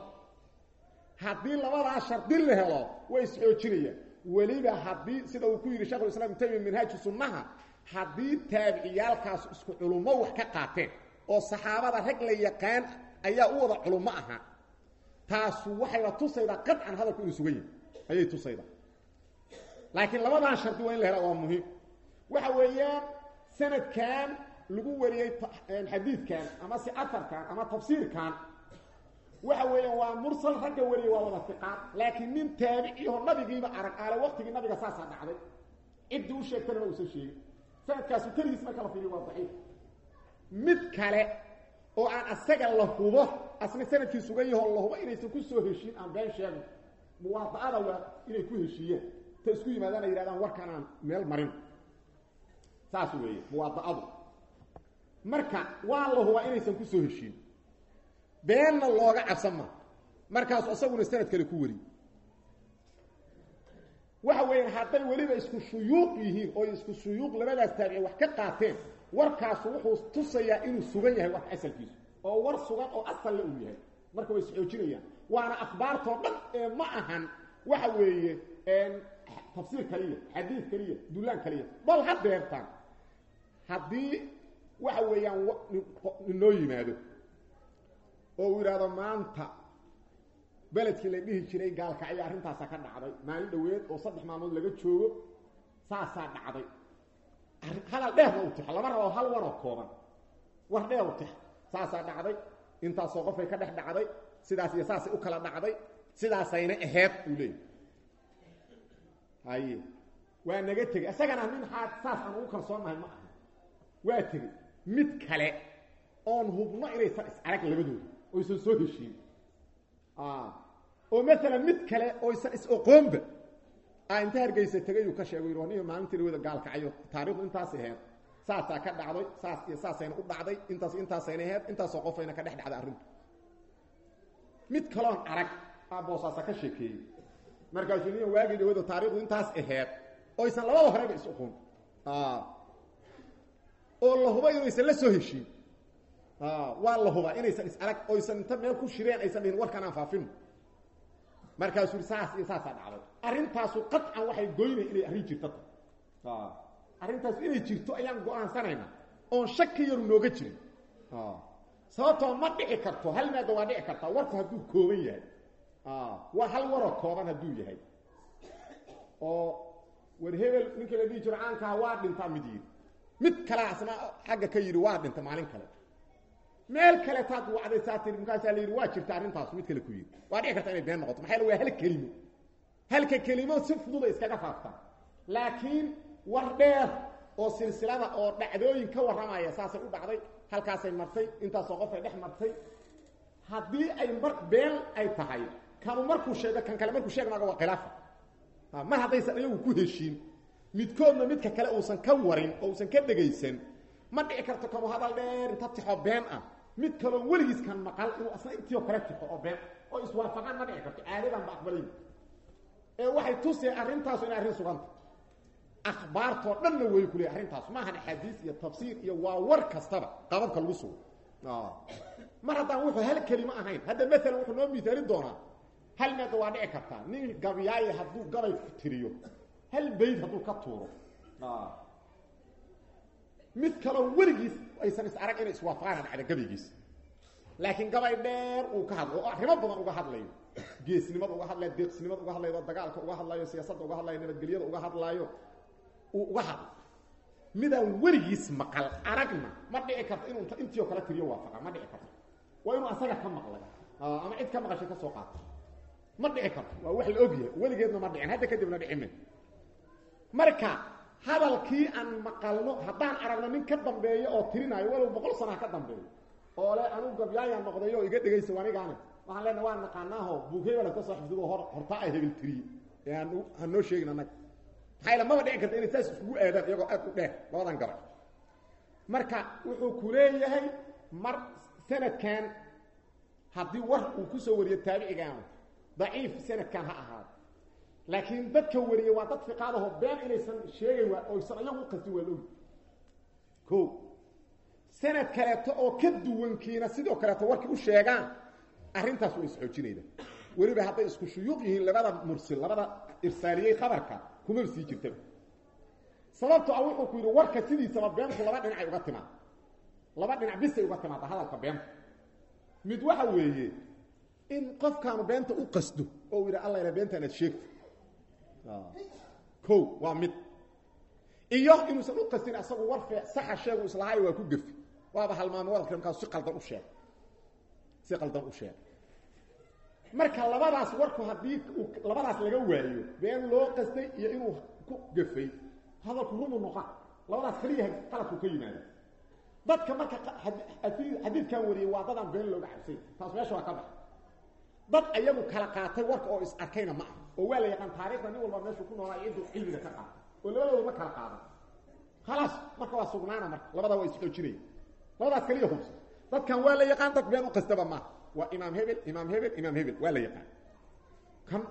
Haddii labadaa shardi la helo way isxoojinayaan weliba haddii sida uu ku yidhi shekhu islam ibn taymiya minhaaju sunnaha haddii taabiciyaalkaas isku culummo wax ka qaateen oo saxaabada rag la yaqaan ayaa u wada culummo ahaa taasu waxayba tusaydaa qadcan hadalku inuu sugan yahay. Ayay tusaydaa laakiin labadan shardi waa in la helaa waa muhiim. Waxa weeyaan sanadkan lagu wariyey xadiidkan ama si atarkan ama tafsiirkan waxa weeyaan waa mursal ragga wariyey waa wada fiqaan. Laakiin nin taabiciho nabigiiba arag aale waqtigii nabiga saasaa dhacday. Ciddii u sheegtana ma uusan sheegin. Sanadkaasu keligiis marka la fiiriyo waa daciif. Mid kale oo aan asaga la hubo asna sannadkii sugan yaho la hubo inaysan ku soo heshiin aan been sheegin muwaada'ada waa inay ku heshiiyeen ta isku yimaadaan ay yidhahdaan meel marin. Saas weeye muwaada'adu marka waa la hubaa inaysan ku soo heshiin beenna looga cabsan ma. Markaasu isaguna sanad kale ku wari waxa weeyaan hadday weliba isku shuyuuq yihiin oo isku shuyuuq labadaas taabici wax ka qaateen warkaasu wuxuu tusayaa inuu sugan yahay warka asalkiisu oo war sugan oo asalle uu yahay. Marka way isxoojinayaan waana akhbaartoo dhan ee ma ahan waxa weeye tafsiir kaliya xadiid kaliya dulaan kaliya. Bal ha deertaan haddii waxa weeyaan noo yimaado oo uu yidhaahdo maanta beledkii la dhihi jiray gaalkacyo arrintaasa ka dhacday. Maalin dhaweed oo saddex maalmood laga joogo saasaa dhacday. Hadal dheerna u tixo lama rabo hal waroo kooban. War dheer u tixo saasaa dhacday. Intaasoo qofay ka dhex dhacday sidaas iyo saasay u kala dhacday sidaasayna aheed uu leeyay haye waa naga tegey isagana nin xaad saas aan ugu kalsoonnahay ma aha. Waa tegey mid kale oon hubno inaysan is-arag labadooda oysan soo heshiin. Oo maalan mid kale oysan is-oqoonba inta hargeysa tegay uu ka sheego yidhi niyo maalintii dhawada gaalkacayo. Taarikhdu intaas aheyd saasaa ka dhacday saas iyo saasayna u dhacday intaas intaasayna aheyd intaasoo qofayna ka dhex dhacday arrintu mid kaloon arag aa boosaasa ka sheekeeyey. Markaasuu niyo waagii dhawada taarikhdu intaas aheyd oysan labada horeba is-oqoon oo la soo heshiin waa la hubaa inaysan is-arag oysan inta meel ku shireen aysan dhihin warkan aan faafino markaasuu i saas iyo saasaa dhacday. Arrintaasu qaطcan waxay goynay inay arrin jirto. Arrintaasu inay jirto ayaan go'aansanayna oon shaki yaru nooga jirin. Sababtoo ma dhici karto hal maada waa dhici kartaa warku hadduu kooban yahay. Waa hal waroo kooban hadduu yahay. Oo war hebel ninka la dhihi jiro caankaa waa dhintaa mid yidhi. Mid kale asna xagga ka yidhi waa dhinta maalin kale meel kale taad wacday saa tii markaasaa la yidhi waa jirta arrintaas mid kale ku yidhi. Waa dhici karta inay been noqoto. Maxaa waa hal kelimo. Halka kelimo si fududa iskaga faaftaa laakiin war dheer oo silsilada oo dhacdooyin ka warramaya saasay u dhacday halkaasay martay intaasoo qof ay dhex martay. Haddii ay mar been ay tahay kanu markuu sheego kan kale markuu sheegmaaga waa khilaafa. Mar haddaysan iyagu ku heshiin midkoodna midka kale uusan ka warin oo uusan ka dhegaysan ma dhici karto kanu hadal dheer inta tixo been ah mid kaloo weligiis kan maqal inuu asna intii oo kale oo been oo iswaafaqaan ma dhici karto caadadan ba aqbalayn ee waxay tuseen arrintaasu inay arrin suganta. Akhbaartoo dhanna way ku leey arrintaas. Maahan axaadiis iyo tafsiir iyo waa war kastaba qababka lagu sugo. Mar haddaan wuxuu hal kelimo ahayn hadda maalan wuxuu noo miaalin doonaa hal meeda waa dhici kartaa. Nin gabyaaye hadduu gabay tiriyo hal bayd hadduu ka tuuro mid kaloo weligiis aysan is arag inay iswaafaqaana dhacda gabaygiis laakiin gabay dheer uu ka hadlo arrimo badan uga hadlayo geesnimada uga hadlayo deeqsinimada uga hadlayo dagaalka uga hadlayo siyaasadda uga hadlayo nabadgelyada uga hadlaayo uu uga hadlo midaan weligiis maqal aragna ma dhici karto inuu intii oo kale tiriyo waafaqa ma dhici karto waa inuu asaga ka maqlay ama cid ka maqashay ka soo qaato ma dhici karto waa wax la ogyahay weligeedna ma dhicin hadda kadibna dhicime marka hadalkii aan maqalno haddaan aragno nin ka dambeeyo oo tirinaayo walow boqol sana ka dambeeyo oo le anuu gabyaayaan noqday iga dhegaysa anigaana waxaan leenaha waa naqaanaaho buug hebel ka soo xifdido hor hortaa ay hebel tiriye ee aan aan noo sheegin annaga maxaa ila maba dhici karta inay saas iskugu aadaan iyagoo aad u dheer labadan gabay marka wuxuu ku leeyahay mar sanadkan haddii war uu ku soo wariyo taabicigan daciif sanadkan ha ahaado laakiin dadka wariya waa dad fiqaadaho been inaysan sheegayn waa oysan ayagu u qastin waa laogi ko sanad kaleeto oo ka duwankiina sidoo kaleeto warkii u sheegaan arrintaas way isxoojinayda weliba hadday isku shuyuuq yihiin labada mursil labada irsaaliyey khabarka kumaba sii jirtaba. Sababto ah wuxuu ku yidhi warka sidiisaba beentu laba dhinacay uga timaad. Laba dhinac bisay uga timaada hadalka beenta mid waxa weeye in qofkaanu beenta u qasdo oo u yidha alla ila beentaan aad sheegto ko waa mid. Iyo inuusan u qastin asagu war fee saxa sheegu islahaayo waa ku gefi waaba halmaamo wadalka markaas si qaldan u sheeg. Si qaldan u sheeg. Marka labadaas warku haddii labadaas laga waayo been loo qastay iyo inuu ku gafay hadalku rumu noqa labadaas keliya qaladku ka yimaada dadka marka xadiidkan wariyey waa dadaan been looga cabsay. Taas meesha waa ka bax. Dad ayagu kala qaatay warka oo is arkayna ma aha oo waa la yaqaan taarikhda nin walba meeshuu ku noolaa cidduu cilmiga ka qaata oo labadooda ma kala qaadan khalaas marka waa sugnaana marka labadaa waa isxoojinaya labadaas keliya hubsa dadkan waa la yaqaan dad been u qastaba maaha waa imaam hebel imaam hebel imaam hebel waa la yaqaan. Kan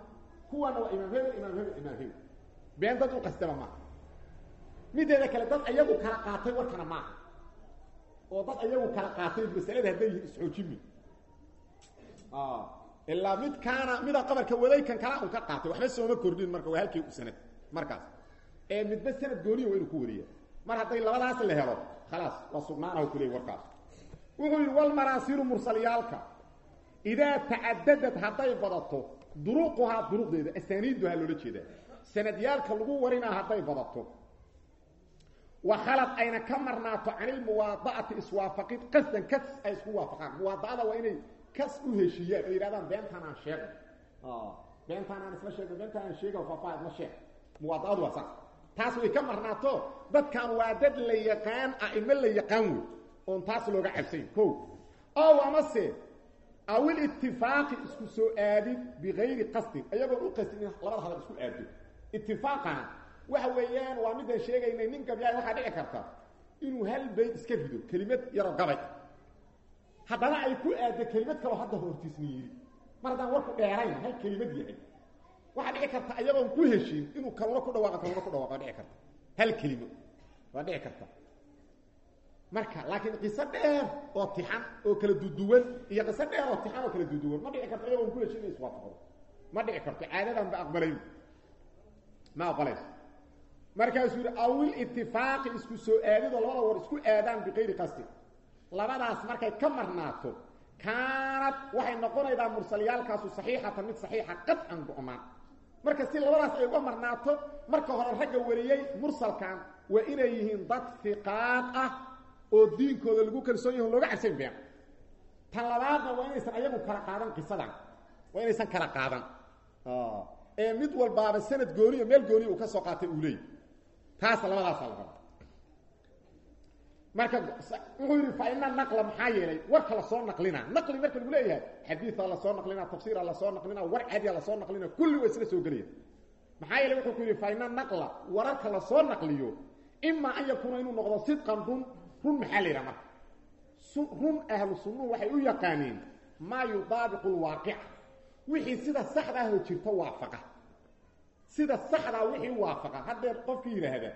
kuwaana waa imaam hebel imaam hebel imaam hebel. Been dad u qastaba mideeda kale dad ayagu kala qaatay warkana maaha oo dad ayagu kala qaatay masalada hadday isxoojimi ilaa mid kaana mida qabarka waday kan kala un ka qaatay. Waxba sooma kordhin marka waa halkii sanad markaas. Ee midba sanad gooniya waa inuu ku wariya mar hadday labadaas la helo khalaas waa sugnaanahu ku leey warkaas. Wuxuu yidhi walmaraasilu mursalyaalka idaa tacadadad hadday badato duruuquhaa duruqdeeda asaaniiduhaa loola jeedaa. Sanadyaalka lagu warinaa hadday badato wa khalad ayna ka marnaato canilmuwaada'ati iswaafaqid qasdan kas ay isku waafaqaan. Muwaada'ada waa inay kas u heshiiyaan oo yidhahdaan beentaan aan sheego beentaan aan isla sheego beentaan aan sheega faafaa isma sheeg muwaada'adu waa saas taas way ka marnaato dadkan waa dad la yaqaan a'imo la yaqaan wey oon taas looga cabsayn. Ko ow amase awil itifaaqi isku soo aadin bigayri qasdin ayagoon u qasdin in labada hadal isku aado itifaaqana waxa weeyaan waa midaan sheegaynay nin gabyaay waxaa dhici karta. Inuu hal bayd iska rido kelimad yaroo gabay haddana ay ku aaddo kelimad kaloo hadda hortiisna yidhi. Mar haddaan warku dheerayn hal kelimad yahay. Waxaa dhici karta ayagoon ku heshiin inuu kaluna ku dhawaaqa kaluna ku dhawaaqa dhici karta. Hal kelimo waa dhici karta. Marka laakiin qiso dheer oo tixan oo kala duduwan iyo qiso dheer oo tixan oo kala duduwan ma dhici karto ayagoon ku heshiin inay iswaafaqdo ma dhici karto caadadan ba aqbalayn. Ma aqbalayso markaasuu yidhi awil itifaaqi isku soo aadidoo labada war isku aadaan biqayri qasdi labadaas markay ka marnaato kaanad waxay noqonaydaa mursalyaalkaasu saxiixatan mid saxiixa qadcan go-naan marka si labadaas ay uga marnaato marka hore ragga wariyey mursalkan waa inay yihiin dad fiqaad ah oo diinkooda lagu kalsoon yahi looga cabsayn been. Tan labaadna waa inaysan ayagu kala qaadan qisadan. Waa inaysan kala qaadan. Ee mid walbaaba sanad gooniyo meel gooniya uu ka soo qaatay uu leey taas labadaasa la raba marka wuxuu yidhi fa naqla maxaa yeelay warka la soo naqlina. Naqli marka lagu leeyahay xadiida la soo naqlina tafsiira la soo naqlina war cadiya la soo naqlina kulli waa isla soo gelaya. Maxaa yeelay wuxuu ku yidhi fa ina naqla wararka la soo naqliyo imaa an yakuuna inuu noqdo sidqan run run maxaa la yidhaha marka? Run ahlu sunnuhu waxay u yaqaaniin maa yudaabiqu lwaaqica wixii sida saxda ahoo jirto waafaqa. Sida saxdaa wixii waafaqa haddeer qofkii yidhaahda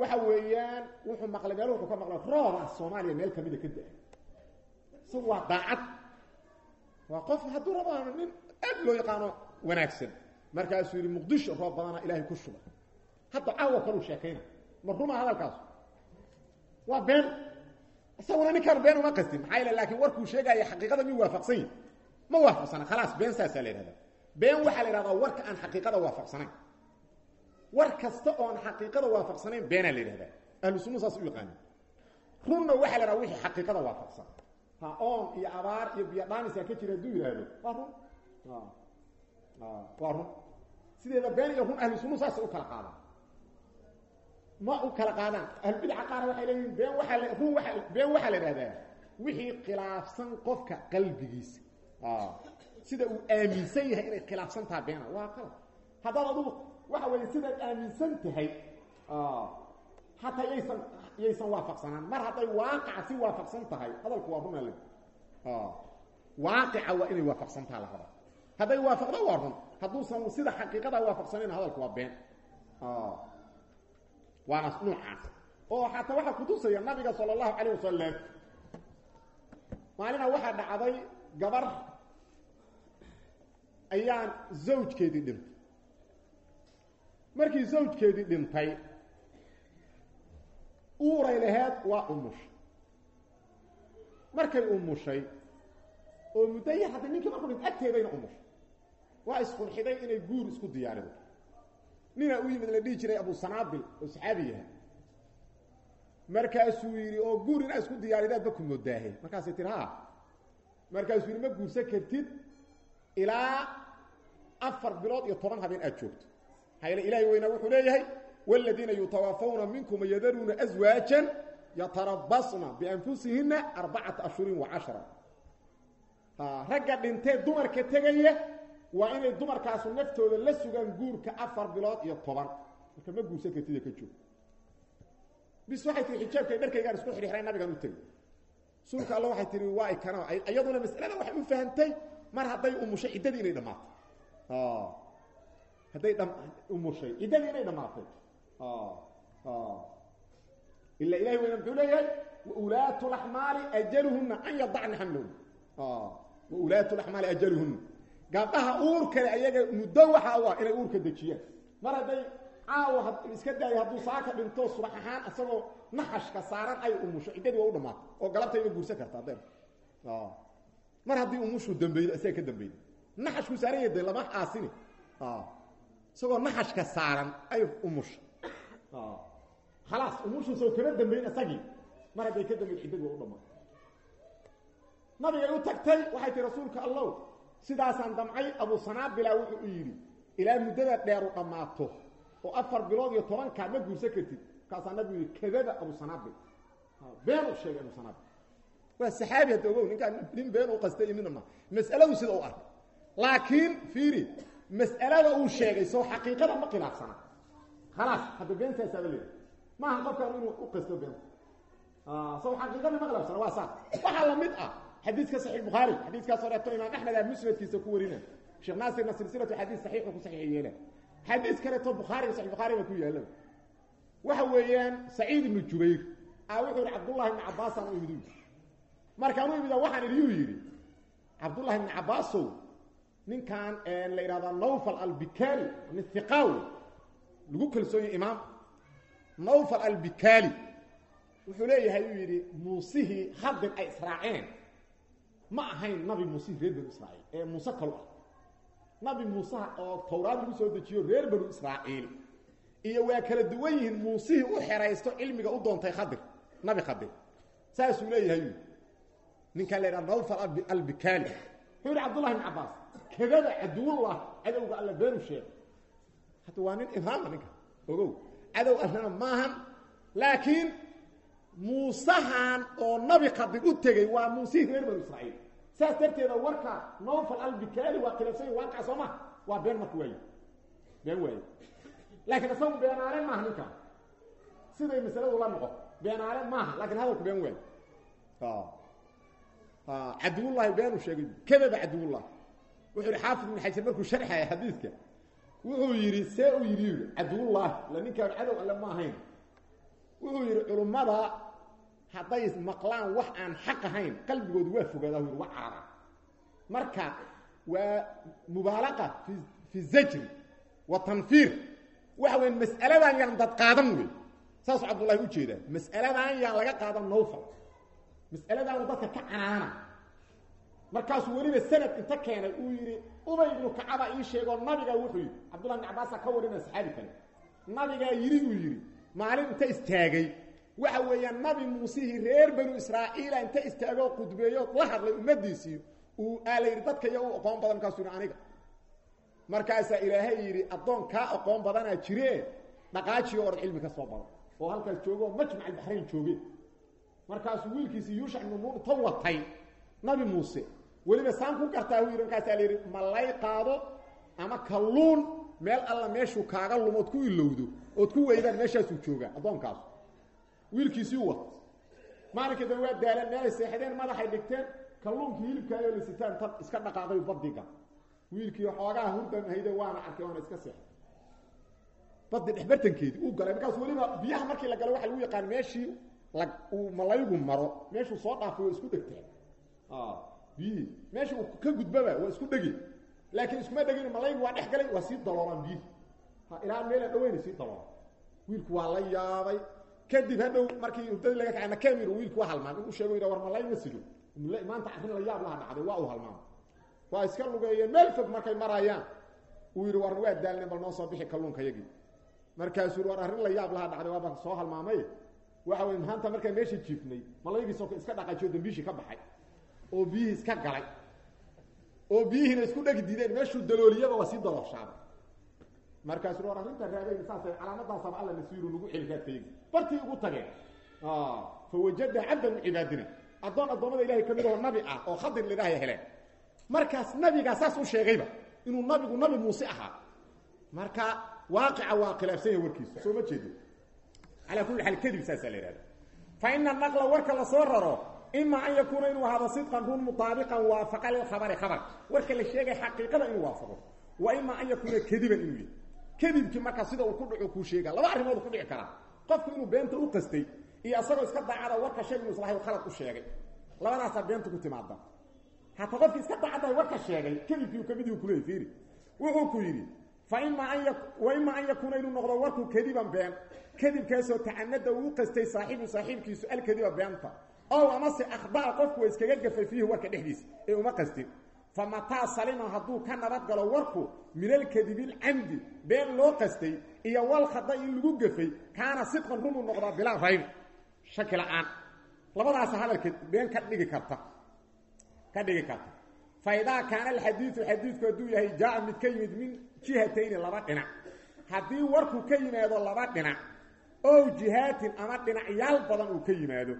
waxa weeyaan wuxuu maqlay meel wuxuu ka maqlay roobaa soomaaliya meel kamida ka da'ay. Isagu waa daacad. Waa qof hadduu rabaano nin aad loo yaqaano wanaagsan. Markaasuu yidhi muqdisho roob badana ilaahay ku shuba. Hadda caawa kaluu sheekayna. Ma rumaa hadalkaasu? Waa been. Isaguna ninkaan been uma qastin maxaa yeele laakiin warkuu sheegaya xaqiiqada mi waafaqsan yihi ma waafaqsana. Khalaas been saasaa la yidhahdaa. Been waxaa la yidhahdaa warka aan xaqiiqada waafaqsanayn war kasta oon xaqiiqada waafaqsanayn beenaa la yidhahdaa ahlu sunna saas u yaqaani runna waxaa la yidhahdaa wixii xaqiiqada waafaqsan. Ha oon iyo abaar iyo biyadhaanisaa ka jira hadduu yidhaahdo. Waa run. Waa sideeda been iyo run ahlu sunna saasay u kala qaadaan. Ma u kala qaadaan. Qaar waxay leeyihiin been waaa run waa been waxaa la yidhahdaa wixii khilaafsan qofka qalbigiisa sida uu aaminsan yahay inay khilaafsan taha beena. Waa qalad haddaad adugu waxa weeye sidaad aaminsan tahay. Xataa yaysan yaysan waafaqsanaan mar hadday waaqaca si waafaqsan tahay hadalku waa runa le waaqica waa inay waafaqsantaha la raba hadday waafaqda waa run. Hadduusan sida xaqiiqada waafaqsanayn hadalku waa been. Waana nuucaas oo xataa waxaa kutusaya nabiga sala allahu calayh wasalam maalina waxaa dhacday gabar ayaan zawjkeedii dhintay markii zawjkeedii dhintay uuray laheed waa umushay markay umushay oo muddo yar hadda ninkii markuu dhint agteedayna umushay waa isqurxiday inay guur isku diyaarido ninaa u yimid la dhihi jiray abu sanaabil oo saxaabi yahay. Markaasuu yidhi oo guur inaa isku diyaaridaadba ku moodaahe markaasay tiri ha markaasuu yidhi ma guursan kartid ilaa afar bilood iyo toban habeen aad joogto hayla ilaahay weynaa wuxuu leeyahay wاladiina yutawaafawna minkum yadaruuna aswaajan yatarabasna bianfusihina arbacata ashhurin wacashra ragga dhintee dumarka tegaya waa inay dumarkaasu naftooda la sugaan guurka afar bilood iyo toban. Marka ma guursan kartid ka joog. Bis waxay tihi xijaabkay dharkaygaan isku xidhxidhay nabigan u tegay rasuulka alla waxay tihi waa ay kana iyaduna masalada waxay u fahantay mar hadday umushay ciddadii inay dhammaato hadday umushay ciddadii inay dhammaatay ila ilahay weyna muxuu leeyahay waulaatu laxmaali ajaluhuna an yadacna xamlahuna waulaatu laxmaali ajaluhuna gabdhaha uurkale ayaga muddo waxa u ah inay uurka dejiyaan. Mar hadday caawa iska daayo hadduu saaka dhinto subax ahaan isagoo naxashka saaran ay umusho ciddadii waa u dhamaatay. Oo galabtayba guursan karta adee mar haddii umushu dambeydo isaga ka dambeydo naxashku saaran yade lama aasini isagoo naxashka saaran ay umusha khalaas umushu soo kama dambeyn isagii mar hadday ka dambeyd waa u dhamaatay nabigay u tagtay waxay tii rasuulka allow sidaasaan damcay abu sanaabila wuxuu u yidhi ilaa muddada dheeru dhammaato oo afar bilood iyo tobankaa ma guursan kartid. Markaasaa nabigu kadaba abu sanaabil been u sheegay abu sanaabil waa saxaabi hadda ogow nin been u qastay midna ma. Mas'aladu sida u laakiin fiiri mas'alada uu sheegay soo xaqiiqada ma khilaafsana khalaas hadda beentaasaaba leedahay maaha qofkaan inuu u qasto beenta soo xaqiiqada ma khilaafsana waa saa waxaa la mid ah xadiiska saxiix bukhaari xadiiskaasoo dheeto imaam axmed a musnadkiisa ku warina sheekh naasirna silsilatu xadiis saxiixu ku saxiix yeela xadiis kaleeto bukhaariga saxiix bukhaari ba ku yaalla waxa weeyaan saciid ibnu jubayr a wuxuu yihi cabdullahi ibni cabbaasaan u imid markaan u imida waxaan idiyuu yidhi cabdullahi ibni cabbaasow ninkan la yidhahdaa nawfal albikali nin hiqaaw lagu kalsoonye imaam. Nawfal albikali. Wuxuu leeyahay uu yidhi muusihii ay israaceen. Ma ahayn nabi muusihii reer banu israa'iil ee muuse kalu ah. Nabi muuseha oo tawraad lagu soo dejiyo reer banu israa'iil. Iyo waa kala duwan yihiin muusihii u xeraysto cilmiga u doontay khadir nabi khadir. Saasuu leeyahay ninkaan la nawfal albikali. Wuxuu yidhi cabdullahi ibn cabbaas kadaba caduwullah cadowga alla beenu sheegay. Hadda waa nin imaama ninka ogow. Cadow allana maahan laakiin muusahan oo nabi khadir u tegey waa muusihii reer banu israa'iil. Saas darteeda warka nawfal albikali waa khilaafsanya waaqac soo maha waa been marka waaye. Been waaye. Laakiin isagu beenaale maaha ninkaan siday masaladu la noqo. Beenaale maaha laakiin hadalku been waaye. Caduwullahi beenu sheegay. Kadaba caduwullah wuxuu yihi xaafid ibn xajar markuu sharxaya xadiidka wuxuu yidhi see u yidhi caduwullah la ninkaan cadow alle ma wuxuu yidhi culummada hadday maqlaan wax aan xaq ahayn qalbigoodu waa fogaadaa. Waa carara marka waa mubaalaqa fi fi zajri wa tanfiir. Waxa weya mas'aladan yaan dad qaadan wey saasuu cabdullahi u jeedaa. Mas'aladan yaan laga qaadan nawfal. Mas'aladaanu dadka ka canaana markaasuu weliba sanad inta keenay uu yidhi ubay ibnu kacaba ii sheegoo nabigaa wuxuu yidhi cabdullahi ibn cabbaasa ka warina saxaabi kale. Nabigaa yidhi uu yidhi maalin inta istaagay. Waxa weeyaan nabi muusihii reer banu israa'iila inta istaagoo khudbeeyo la hadlay ummadiisii uu aa la yidhi dadka iyo u aqoon badan markaasuu yidhi aniga. Markaasaa ilaahay yidhi addoon kaa aqoon badanaa jiree dhaqaajiyo orad cilmi ka soo badan oo halkaas joogo majmac albaxrayn jooge. Markaasuu wiilkiisii yuushac ibnu nuun ta watay nabi muuse weliba saan ku gartaa yidhi markaasaa la yidhi ma lay qaado ama kalluun meel alla meeshuu kaaga lumo ood ku ilowdo ood ku weydaan meeshaasuu joogaa addoonkaasu wiilkiisii u wata maalinkii dambe waa daaleen meelay seexdeen madaxay dhigteen kalluunkii hilibkaayoo la sitaan tan iska dhaqaaqay badiga wiilkii xoogaa hurdan hayde waana arkay waana iska seexday badi dhexbartankeedii uu galay. Markaas weliba biyaha markii la galo waxa lagu yaqaan meeshii la uu malaygu maro meeshuu soo dhaafay waa isku dhegteen biyihii meesha uu ka gudbaba waa isku dhegi. Laakiin iskuma dhegin malaygu waa dhex galay waa sii daloolaan biyihii ha ilaa meela dhaweyna sii daloolan wiilku waa la yaabay. Kadib hadhow markii hurdadii laga kacay nakemir wiilku waa halmaamay inuu sheego yidha war malay ma sido maanta arrin la yaab laha dhacday waa uu halmaamay waa iska lugeeyeen meel fog markay marayaan. Uu yidhi war waa daalneen bal noo soo bixi kalluunka yagii. Markaasuu yidhi war arrin la yaab soo halmaamay. Waxa wey maanta ka baxay oo biyihii iska galay oo biyihiina isku dhegi diideen meeshuu dalooliyaba waa sii dalooshaabay markaasu war arrinta raadayna saasay calaamadaasaba alla nasiiru nagu celi raadkaygi bartii ugu tageen fa wajada cabdan cibaadina. Addoon addoommada ilahay ka mid oo nabi ah oo khadir lidhaahya heleen. Markaas nabigaa saas u sheegayba inuu nabigu nabi muuse ahaa. Marka waaqica waa khilaafsan yahay warkiisu soo ma jeedo calaa kulli xaal kadib saasaa la ihahda fa ina naqla warka la soo raro ima an yakuuna inuu ahaado sidqan run mutaabiqan waafaqa lilkhabari khabar warka la sheegay xaqiiqada inuu waafaqo wa ima an yakuuna kadiban inuu yahy kadibkii markaa sida uu ku dhaco kuu sheega laba arrimood ku dhici karaa qofku inuu beenta u qastay iyo asagoo iska daacada warka sheeg inuu islahay khalad u sheegay labadaasaa beenta ku timaada hataa qofkii iska daacadahay warka sheegay kadibkii uu ka mid ihu kuleeyay fiiri wuxuu ku yidhi fa ima an ya wa ima an yakuuna inuu noqdo ow amase akhdaa qofku waa iskaga gafay fiihi warka dhexdiisa ee uma qastin famataa salima hadduu ka nabad galo warku min alkadibilcamdi been loo qastay iyo walkhada in lagu gafay kaana sidqan runuu noqdaa bilaa rayb. Shaki la'aan labadaasa hadalka been ka dhigi karta. Ka dhigi karta. Fa idaa kaana alxadiidu xadiidku hadduu yahay jaa mid ka yimid min jihatayni laba dhinac. Haddii warku ka yimaado laba dhinac ow jihaatin ama dhinacyaal badan uu ka yimaado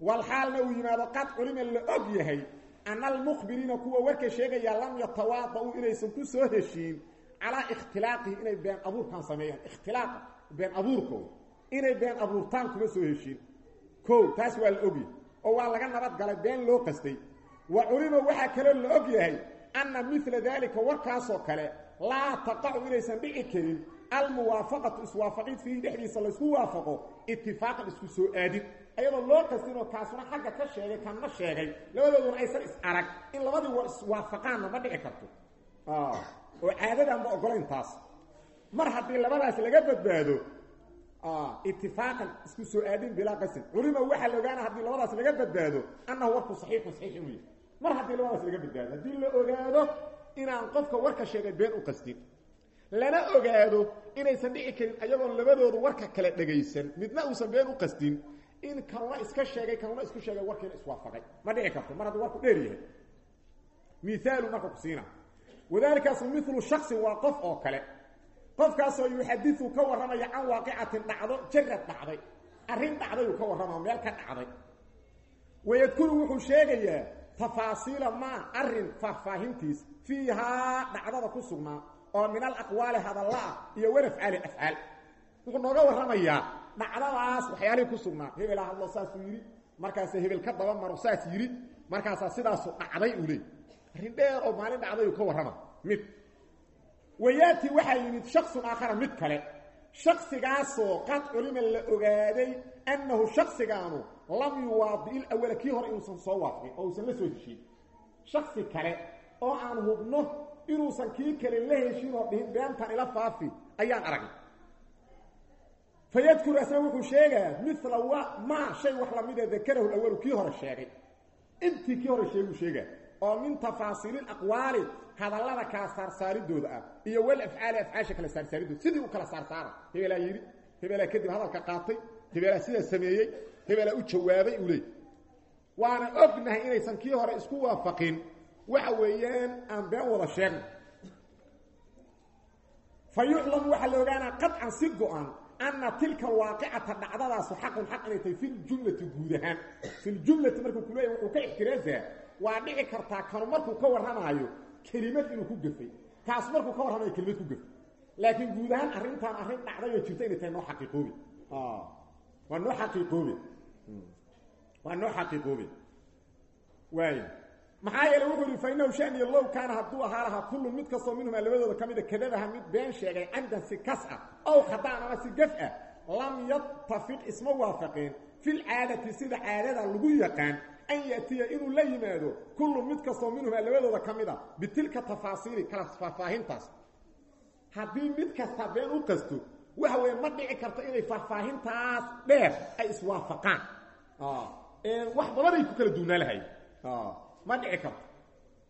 walxaalna uu yimaado qad culima la og yahay ana almukhbiriina kuwa warka sheegayaa lam yatawaada-uu inaysan ku soo heshiin calaa ikhtilaaqihi inay been abuurkan sameeyaan. Ikhtilaaqa been abuurkooda inay been abuurtaan kuma soo heshiin. Ko taas waa la ogyahay oo waa laga nabad galay been loo qastay. Wa culima waxaa kaloo la og yahay anna mila daalika warkaasoo kale laa taqacu inaysan dhici karin almuwaafaqatu iswaafaqid fiihi dhexdiisa laysku waafaqo itifaaqan isku soo aadin ayadoo loo qastinoo kaasuna xagga ka sheegay kanna sheegay. Labadooduna aysan is arag in labadii iswaafaqaanna ma dhici karto. Oo caadadan ma ogolayn taas. Mar haddii labadaas laga badbaado itifaaqan isku soo aadin bilaa qasin culima waxaa la ogaana haddii labadaas laga badbaado annahu warku saxiixun saxiix inuu mar haddii labadaas laga badbaado haddii la ogaado inaan qofka warka sheegay been u qastin lana ogaado inaysan dhici karin ayagoon labadoodu warka kala dhagaysan midna uusan been u qastin in kanuna iska sheegay kanuna isku sheegay warkiina iswaafaqay ma dhici karto mar hadduu warku dheer yahay. Miaalu marka ku siina. Wadaalikaasu milu shaksin waa qof oo kale. Qofkaasoo yuxadiu ka warramaya can waaqicatin dhacdo jarad dhacday. Arrin dhacday ka warrama meel ka dhacday. Wayadkuru wuxuu sheegayaa tafaasiila maa arrin faahfaahintiis fiihaa dhacdada ku sugnaa oo min alaqwaali hadalla ah iyo walafcaali afcaal. Wuxuu nooga warramayaa dhacdadaas waxyaalihii ku sugnaa. Hebelaa hadlo saasuu yidhi. Markaasa hebel ka daba maro saas yidhi. Markaasaa sidaasu dhacday uu leey arrin dheer oo maalin dhacday uu ka warrama. Mid. Wayaati waxaa yimid shaksun aakhara mid kale. Shaksigaasoo qad culima la ogaaday annahu shaksigaanu lam yuwaadi ilawala kii hore inuusan soo waafqin oo uusan la soo heshiin. Shaksi kale oo aan hubno inuusan kii kale la heshin oo dhihin beentan ila faafi ayaan aragnay fayadkuru asna wuxuu sheegaa mila maa shay wax lamida dakarahu awalu kii hore sheegay. Intii kii hore sheeguu sheegaa oo min tafaasiili aqwaali hadallada kala saarsaaridooda ah iyo wal afcaali afcaasha kala saarsaaridooda sidii u kala saarsaara. Hebelaa yidhi hebelaa kadib hadalka qaatay hebelaa sidaa sameeyey hebelaa u jawaabay uu leey waana ognahay inaysan kii hore isku waafaqin. Waxa weeyaan aan been wada sheegno fa yuclamu waxaa la ogaanaa qaطcan si go-an ana tilka waaqicata dhacdadaasu xaqun xaq inay tahay fi ljumlati guud ahaan. Fi ljumlati markuu kuleeya wuxuu ka ixtiraasaa waa dhici kartaa kanu markuu ka warramaayo kelimad inuu ku gafay. Kaas markuu ka warramayo kelimad ku gafay. Laakiin guud ahaan arrintaan arrin dhacday oo jirta inay tahay noo waa xaqiiqoobe waa noo xaqiiqoobe waay maxaa yeele wuxuu yihi fa inahu shaniya low kaana hadduu ahaa lahaa kullu mid kastoo minhumaa labadooda ka mida kadabaha mid been sheegay camdan si kas ah ow khadaan ama si gaf ah lam yatafiq isma waafaqeen filcaadati sida caadada lagu yaqaan an yatiya inuu la yimaado kullu mid kastoo minhumaa labadooda ka mid a bitilka tafaasiili kala faahfaahintaas. Haddii mid kasta been u qasto waxa weeye ma dhici karto inay faahfaahintaas dheer ay iswaafaqaan. Wax badanay ku kala duunaa lahay ma dhici karto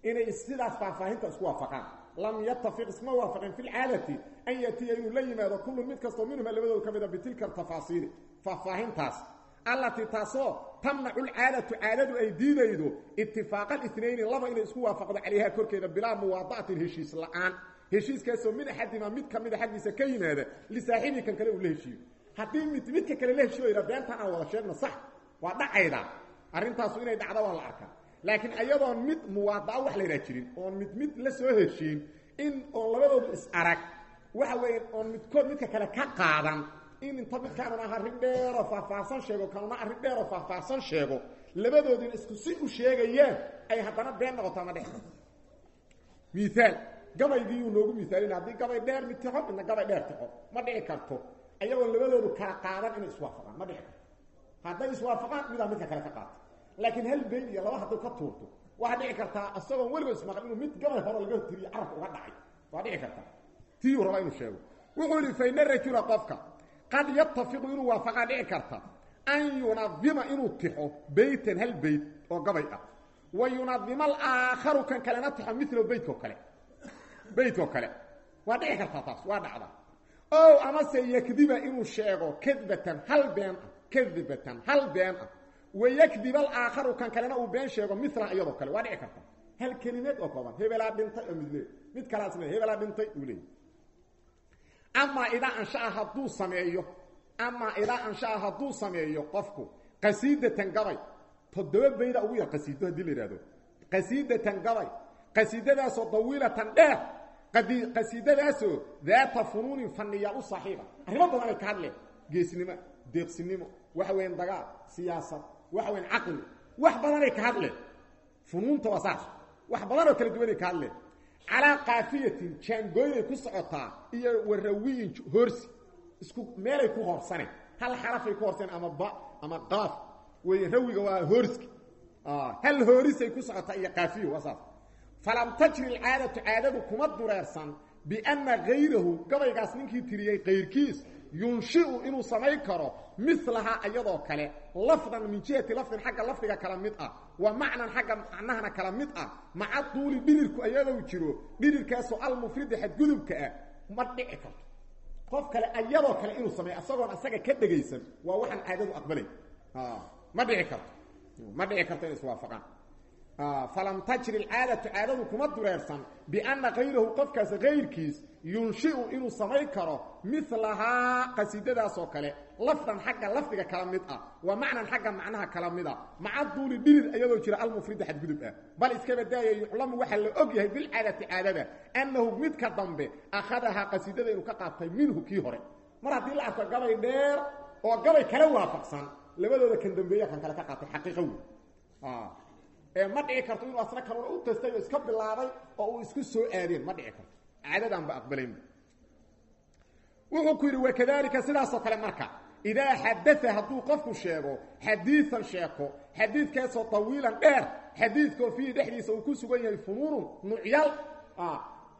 inay sidaas faahfaahinta isku waafaqaan. Lam yatafiq isma waafaqin fi lcaalati an yatiya inuu la yimaado kullu mid kastoo minhuma labadooda ka mida ah bitilka tafaasiili faahfaahintaas. Allatii taasoo tamnacu lcaalatu caadadu ay diidaydo itifaaqa اlinayni laba inay isku waafaqdo calayha korkeeda bilaa muwaada'atin heshiis la'aan. Heshiiskaasoo mid axadima mid ka mida ah xaggiisa ka yimaada lisaaxibikan kale uu la heshiiyo. Haddii mid midka kale la heshiiyo ila beentaan aan wada sheegno sax. Waa dhacaydaa arrintaasu inay dhacda waa la arkaa laakiin ayadoon mid muwaada'a wax la ydhaha jirin oon mid mid la soo heshiin in oon labadoodu is arag waxa weeye oon midkood midka kale ka qaadan in inta midkaanuna arrin dheeroo faahfaahsan sheego kanuna arrin dheeroo faahfaahsan sheego. Labadoodina isku si u sheegayaan ay haddana been noqoto ama dhex miaal gabaygiiyuu noogu miaalin haddii gabay dheer mid tixo midna gabay dheer tixo ma dhici karto. Ayagoon labadoodu kala qaadan inay iswaafaqaan ma dhici karto. Hadday iswaafaqaan midaa midka kale ka qaato laakiin hal bayn iyo laba hadday ka tuurto waxaa dhici kartaa isagoon weliba ismaqan inuu mid gabay hore laga tiriyo carabka uga dhacay. Waa dhici kartaa. Tiiyuu raba inuu sheego. Wuxuu yihi faina rajula qofka qad yatafiqu inuu waafaqaa dhici karta an yunadima inuu tixo beytan hal beyt oo gabay ah. Wa yunadima alaakharu kan kalena tixo milo beytkao kale. Beytkoo kale. Waa dhici kartaa taas waa dhacda o amase yakdiba inuu sheego kadbatan hal been ah hal been ah wayakdib alaakharu kan kalena uu been sheego milan iyadoo kale waa dhici karta hal kelimeed oo kooban hebelaa dhintay oo midle mid kalaasna hebelaa dhintay uu leeyay amaa idaa anshaa hadduu sameeyo amaa idaa anshaa hadduu sameeyo qofku qasiidatan gabay toddoba bayda ugu yar qasiido haddii la yidhahdo qasiidatan gabay qasiidadaasoo dawiilatan dheer qasiidadaasoo daata funuunin faniyaal u saaxiiba arrimo badan ay ka hadleen geesnimo deeqsinimo dagaal siyaasad waxa weyan caqli wax badanay ka hadleen funuunta waa saas. Wax badanoo kala duwanay ka hadleen calaa kaafiyatin jaangooynay ku socotaa iyo warawiyin hoorsi. Isku meelay ku hoorsaneen hal xarafay ku horseen ama ba ama qaaf wey rawiga waa hoorski. Hal hoorisay ku socotaa iyo kaafiyo waa saas. Falam tajri alcaadatu caadadu kuma dureersan bianna hayrahu gabaygaas ninkii tiriyey kayrkiis yunshiu inuu samayn karo milahaa iyadoo kale. Lafdan min jihati lafdin xagga lafdiga kala mid ah. Wa macnan xagga macnahana kala mid ah. Maca duuli dhirirku iyadou jiro. Dhirirkaasoo almufridi xadgudubka ah. Ma dhici karto. Qof kale ayadoo kale inuu sameeyo isagoon isaga ka dhegaysan waa waxaan caadadu aqbalay. Ma dhici karto. Ma dhici karto in iswaafaqaan. Falam tajri alcaadatu caadadu kuma dureersan bianna kayrahu qofkaas kayrkiis yunshiu inuu samayn karo milahaa qasiidadaasoo kale. Lafdan xagga lafdiga kala mid ah wa macnan xagga macnaha kala mid ah. Maca duuli dhirir iyadoo jira almufrida xadgudub ah. Bal iska badaaya yuclamu waxaa la og yahay bilcaadati caadada annahu midka dambe akhadahaa qasiidada inuu ka qaatay minhu kii hore. Mar haddii la arko gabay dheer oo gabay kala waafaqsan labadooda kan dambeeya kan kale ka qaatay xaqiiqa wey ma dhici karto inuu asna kanuna u tastay iska bilaabay oo uu isku soo aadeen ma dhici karto caadadan ba aqbalayn. Wuxuu ku yidhi wakadalika sidaasoo kale marka idaa xadaa hadduu qofku sheego xadiian sheeko xadiidkaasoo tawiilan dheer xadiidkoo fiihi dhexdiisa uu ku sugan yahay funuunun nucyaal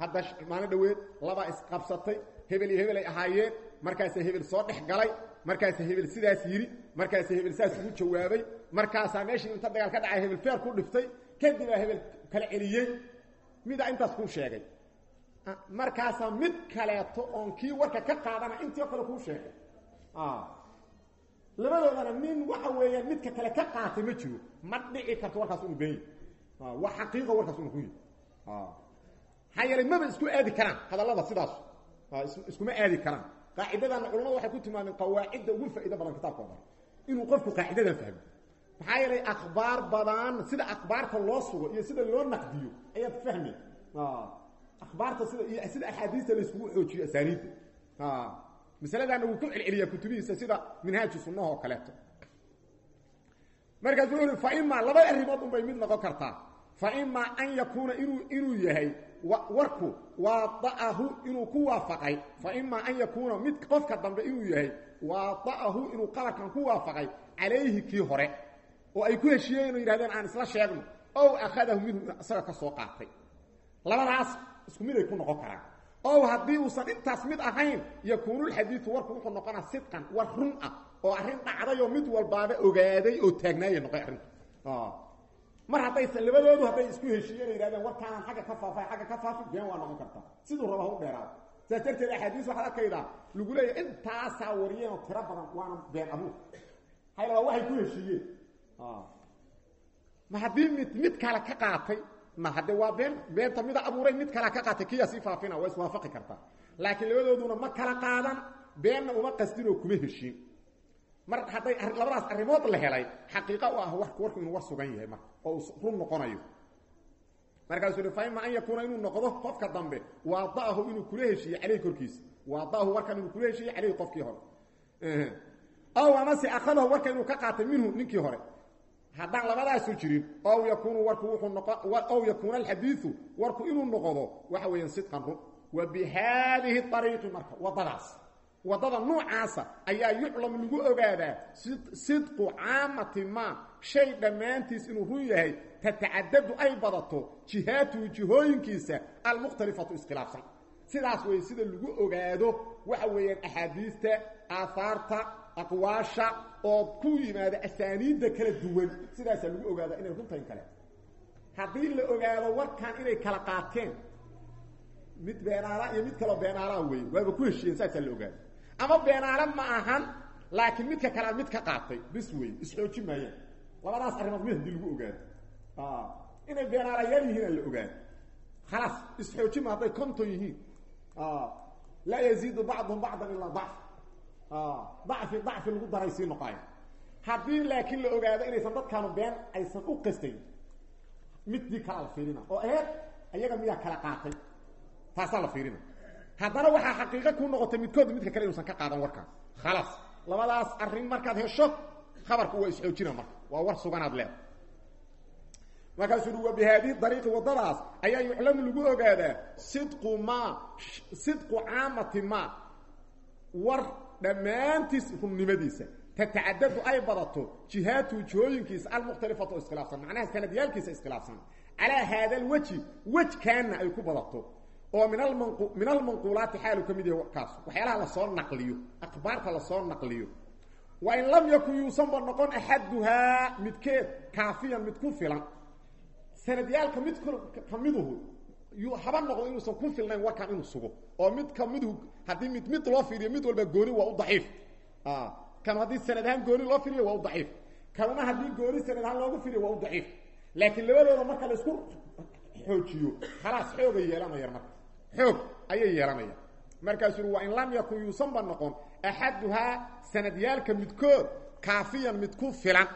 hadda maalin dhaweed labaa isqabsatay hebel iyo hebel ay ahaayeen markaasa hebel soo dhex galay markaasa hebel sidaas yidhi markaasa hebel saas ugu jawaabay markaasaa meeshii inta dagaal ka dhacay hebel feer ku dhiftay kadibaa hebel kala celiyey midaa intaas kuu sheegay markaasaa mid kaleeto oon kii warka ka qaadana intii kale kuu sheegay. Labadoodana nin waxa weeyaan midka kale ka qaatay ma jiro. Ma dhici karto warkaas unu been yahy waa xaqiiqo warkaas unu ku yihi maxaa yeelay maba isku aadi karaan hadallada sidaas. Iskuma aadi karaan. Qaacidadana culamadu waxay ku tilmaameen qawaacidda ugu faa'ido badan kitaabka o dhan. Inuu qofku qaacidadan fahmo. Maxaa yeelay badan sida akhbaarta loo sugo iyo sida loo naqdiyo ayaad fahmay akhbaarta sida sida axaadiista la iskugu xoojiyo asaaniidda masaladaana wuu ku celceliyaa kutubihiisa sida minhaaju sunnaha oo kaleeto. Markaas wuxuu uhi fa imaa laba arrimood unbay mid noqon kartaa. Fa imaa an yakuuna inuu inuu yahay warku waada'ahu inuu ku waafaqay. Fa imaa an yakuuna mid qofka dambe inuu yahay waada'ahu inuu qabarkan ku waafaqay calayhi kii hore. Oo ay ku heshiiyeen inuu yidhahdeen aan isla sheegno. Ow akhadahu minhu isaga ka qaatay. Labadaas isku mid ay ku noqon karaan. Ow haddii uusan intaas mid ahayn yakuunulxadiidu warku wuxuu noqonaa sidqan war run ah oo arrin dhacdayoo mid walbaaba ogaaday oo taagnaaya noqoy arrintu mar haddaysan labadoodu hadday isku heshiiyeen yihahdeen warkaanaan xagga ka faafay xagga ka faafi. Been waa noqon karta. Siduu raba u dheeraado saas darteed axaadiis waxaad arkaydaa lagu leeyahy intaasaa wariyeenoo tiro badan waana been abuur. Hayla waa waxay ku heshiiyeen. Ma haddii mid mid kale ka qaatay ma hadde waa been beenta mida abuuray mid kale ka qaatay kiyaa sii faafina waa iswaafaqi kartaa laakiin labadooduna ma kala qaadan beenna uma qasdin oo kuma heshiin. Mar hadday labadaas arrimood la helay xaqiiqa ah warku warku inuu war yahay marka oo run noqonayo. Markaasuu hi faima an yakuuna inuu noqdo qofka dambe waada'ahu inuu kula heshiiye caleyhi korkiisa. Waada'ahu warkan inuu kula heshiiye caleyhi qofkii hore. Ow amase akhadahu warka inuu ka qaatay minhu ninkii hore haddaan labadaasu jirin ow yakuunu warku wuxuu noqo ow yakuuna alxadiidu warku inuu noqdo waxa weeyaan sidqan run. Wa bi haadihi ariiqi marka waddadaas. Waddada nuucaasa ayaa yuclamu lagu ogaadaa sidqu caamati maa shay dhammaantiis inuu run yahay tatacadadu ay badato jihaatuhu jihooyinkiisa almukhtalifatu iskhilaafsan. Sidaas weeye sida lagu ogaado waxa weeyaan axaadiista aahaarta aqwaasha oo ku yimaada asaaniidda kala duwan sidaasaa lagu ogaada inay runtayn kale. Haddii la ogaado warkan inay kala qaateen mid beenaala iyo mid kaloo beenaalaha weeye waaba ku heshiiyeen saasaa la ogaada ama beenaale ma ahan laakiin midka kalea mid ka qaatay bis wey isxooji labadaas arrimood mid haddii lagu ogaado. Inay beenaalayaal yihiin la ogaado khalaas isxoojima hadday konton yihiin. Laa yaziidu bacduhum bacdan ilaa dacf dacfi dacfi lagu daray sii noqayo. Haddii laakiin la ogaado inaysan dadkaanu been aysan u qastayn midii kala la fiirina. Oo eed ayaga miyaa kala qaatay. Taasaa la fiirina. Haddana waxaa xaqiiqo kuu noqotay midkood midka kale inuusan ka qaadan warkaas. Khalaas labadaas arrin markaad hesho khabarku waa isxoojina marka. Waa war suganaad leeda markaasuu ui wa bihaadihi dariiqi waddadaas ayaa yuclamu lagu ogaadaa sidqu maa sidqu caamati maa war dhammaantiis runnimadiisa tatacadadu ay badato jihaatuhu jihooyinkiisa almukhtalifatu o iskhilaafsan macnaha sanadyaalkiisa iskhilaafsan. Calaa haada alweji wejkaanna ay ku badato. Oo min almanqu min almanquulaati xaalu ka mid yahay kaas. Waxyaalaha la soo naqliyo akhbaarta la soo naqliyo. Wa in lam yakun yuusanba noqon axaduhaa midkeed kaafiyan mid ku filan. Sanadyaalka mid ka miduhu haba noqdo inuusan ku filnayn warkan inuu sugo. Oo mid ka miduhu haddii mid mid loo fiiriyo mid walba gooni waa u daciif. Kan haddii sanad ahaan gooni loo firiyo waa u daciif. Kanuna haddii gooni sanad ahaan loogu firiyo waa u daciif. Laakiin labadooda marka la isku xoojiyo khalaas xoogay yeelanayaan marka. Xoog ayay yeelanayaan. Markaasuu waa in lam yakun yuusanba noqon axaduhaa sanadyaalka midkood kaafiyan mid ku filan.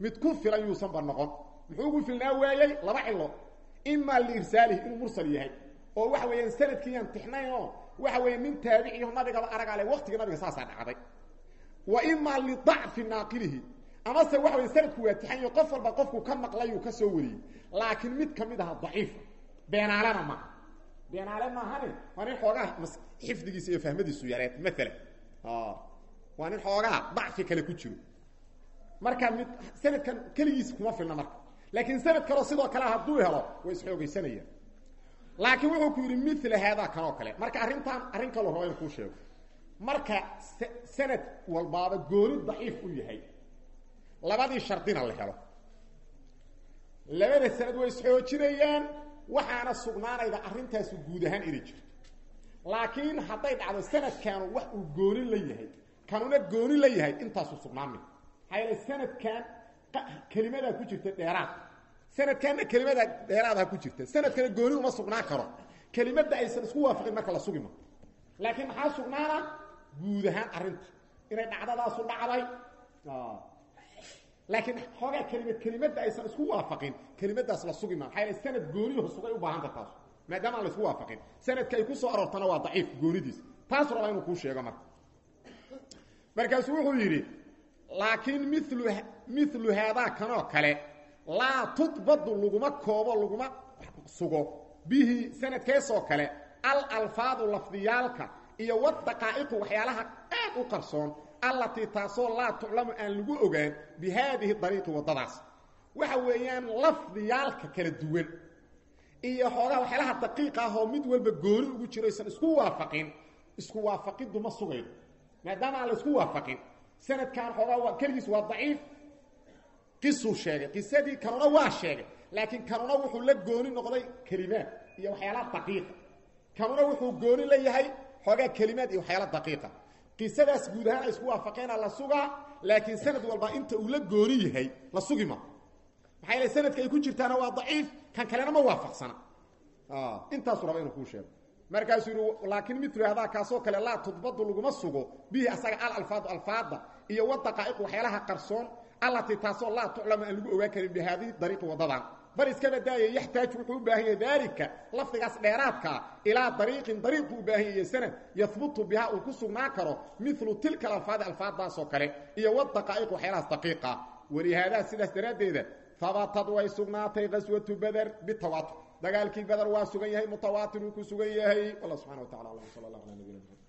Mid ku filan yuusanba noqon. Muxuu ugu filnaa waayey laba cilo imaa liirsaalihi inuu mursal yahay. Oo waxa weeyaan sanadkiiyaan tixnayn oo waxa weeya nin taabiciyo nabigaba aragale waqtiga nabiga saasaa dhacday wa imaa lidacfi naaqilihi. Amase waxa wey sanadku waa tixanyo qof walba qofku ka maqlayuu ka soo wariyey. Laakiin mid ka mid aha daciifa beenaalena maaha beenaale maahane waa nin xifdigiisa iyo fahmadiisu yareed maalan waa nin xoogaha dacfi kale ku jiro. Marka mid sanadkan keligiis kuma filna marka laakiin sanad kaleo sidoo kale hadduu helo way isxoogaysanayaan laakiin wuxuu ku yidhi mila haadaa kan oo kale. Marka arrintan arrin kaloo raba in sheego. Marka sanad walbaaba gooni daciif u yahay. Labadii shardina la helo. Labada sanad way isxoojinayaan waxaana sugnaanayda arrintaasu guud ahaan inay jirto. Laakiin hadday dhacdo sanadkaanu wax uu gooni la yahay kanuna gooni la yahay intaasu sugnaanmay maxaa yeele sanadkan kelimadaa ku jirta dheeraad. Sanadkanna kelimadaa dheeraadaha ku jirta. Sanadkana gooni uma sugnaan karo. Kelimadda aysan isku waafaqin marka la sugima laakiin maxaa sugnaana? Guud ahaan arrinta. Inay dhacdadaasu dhacday. Laakiin xoogaa kelimad kelimadda aysan isku waafaqin kelimadaas la sugi maa maxaa sanad gooniyaho sugay u baahanta taas maadaama aan la isku waafaqin. Sanadka ay ku soo aroortana waa daciif goonidiis. Taas rabaa inuu kuu sheego marka. Markaasuu wuxuu yidhi laakiin milu milu haadaa kanoo kale laa tudbadu laguma koobo laguma sugo. Bihi sanadkeesoo kale alalfaadu lafdiyaalka iyo wadaqaa'iqu waxyaalaha aad u qarsoon allatii taasoo laa tuclamu aan lagu ogaan bi haadihi dariiqi waddadaas. Waxa weeyaan lafdiyaalka kala duwan iyo xoogaa waxyaalaha daqiiq ah oo mid walba gooni ugu jiro aysan isku waafaqin isku waafaqiddu ma sugayno maadaama aan la isku waafaqin sanadkan xoogaa keligiis waa daciif. Qisuu sheegay qisadii kanuna waa sheegay laakiin kanuna wuxuu la gooni noqday kelimaad iyo waxyaalaha daqiiqa. Kanuna wuxuu gooni la yahay xoogaa kelimaad iyo waxyaala daqiiqa. Qisadaas guud ahaan ay isku waafaqeena la sugaa laakiin sanad walba inta uu la gooni yahay la sugi ma. Maxaa sanadka ay ku jirtaana waa daciif kan kalena ma waafaqsana markaasuu yidhi laakiin milu hadaa kaasoo kale laa tudbadu laguma sugo. Bihi asaga alalfaadu alfaada iyo wadaqaa'iqu waxyaalaha qarsoon allatii taasoo laa tuclamu aan lagu ogaan karin bihaadihi dariiqi waddadan bal iska badaaya yaxtaaju wuxuu u baahan daalika lafdigaas dheeraadkaa ilaa dariiqin dariiqu u baahan sanad yahbutu bihaa uu ku sugnaan karo milu tilka alalfaadi alfaadaasoo kale iyo wadaqaa'iq waxyaalahaas daqiiqa. Walihaadaa sidaas daraaddeeda habatad way sugnaatay qaswatu beder bitawaatur dagaalkii beder waa sugan yahay mutawaatir uu ku sugan yahay. Allah subxana wa tacala alam. Sal allah ala mxamed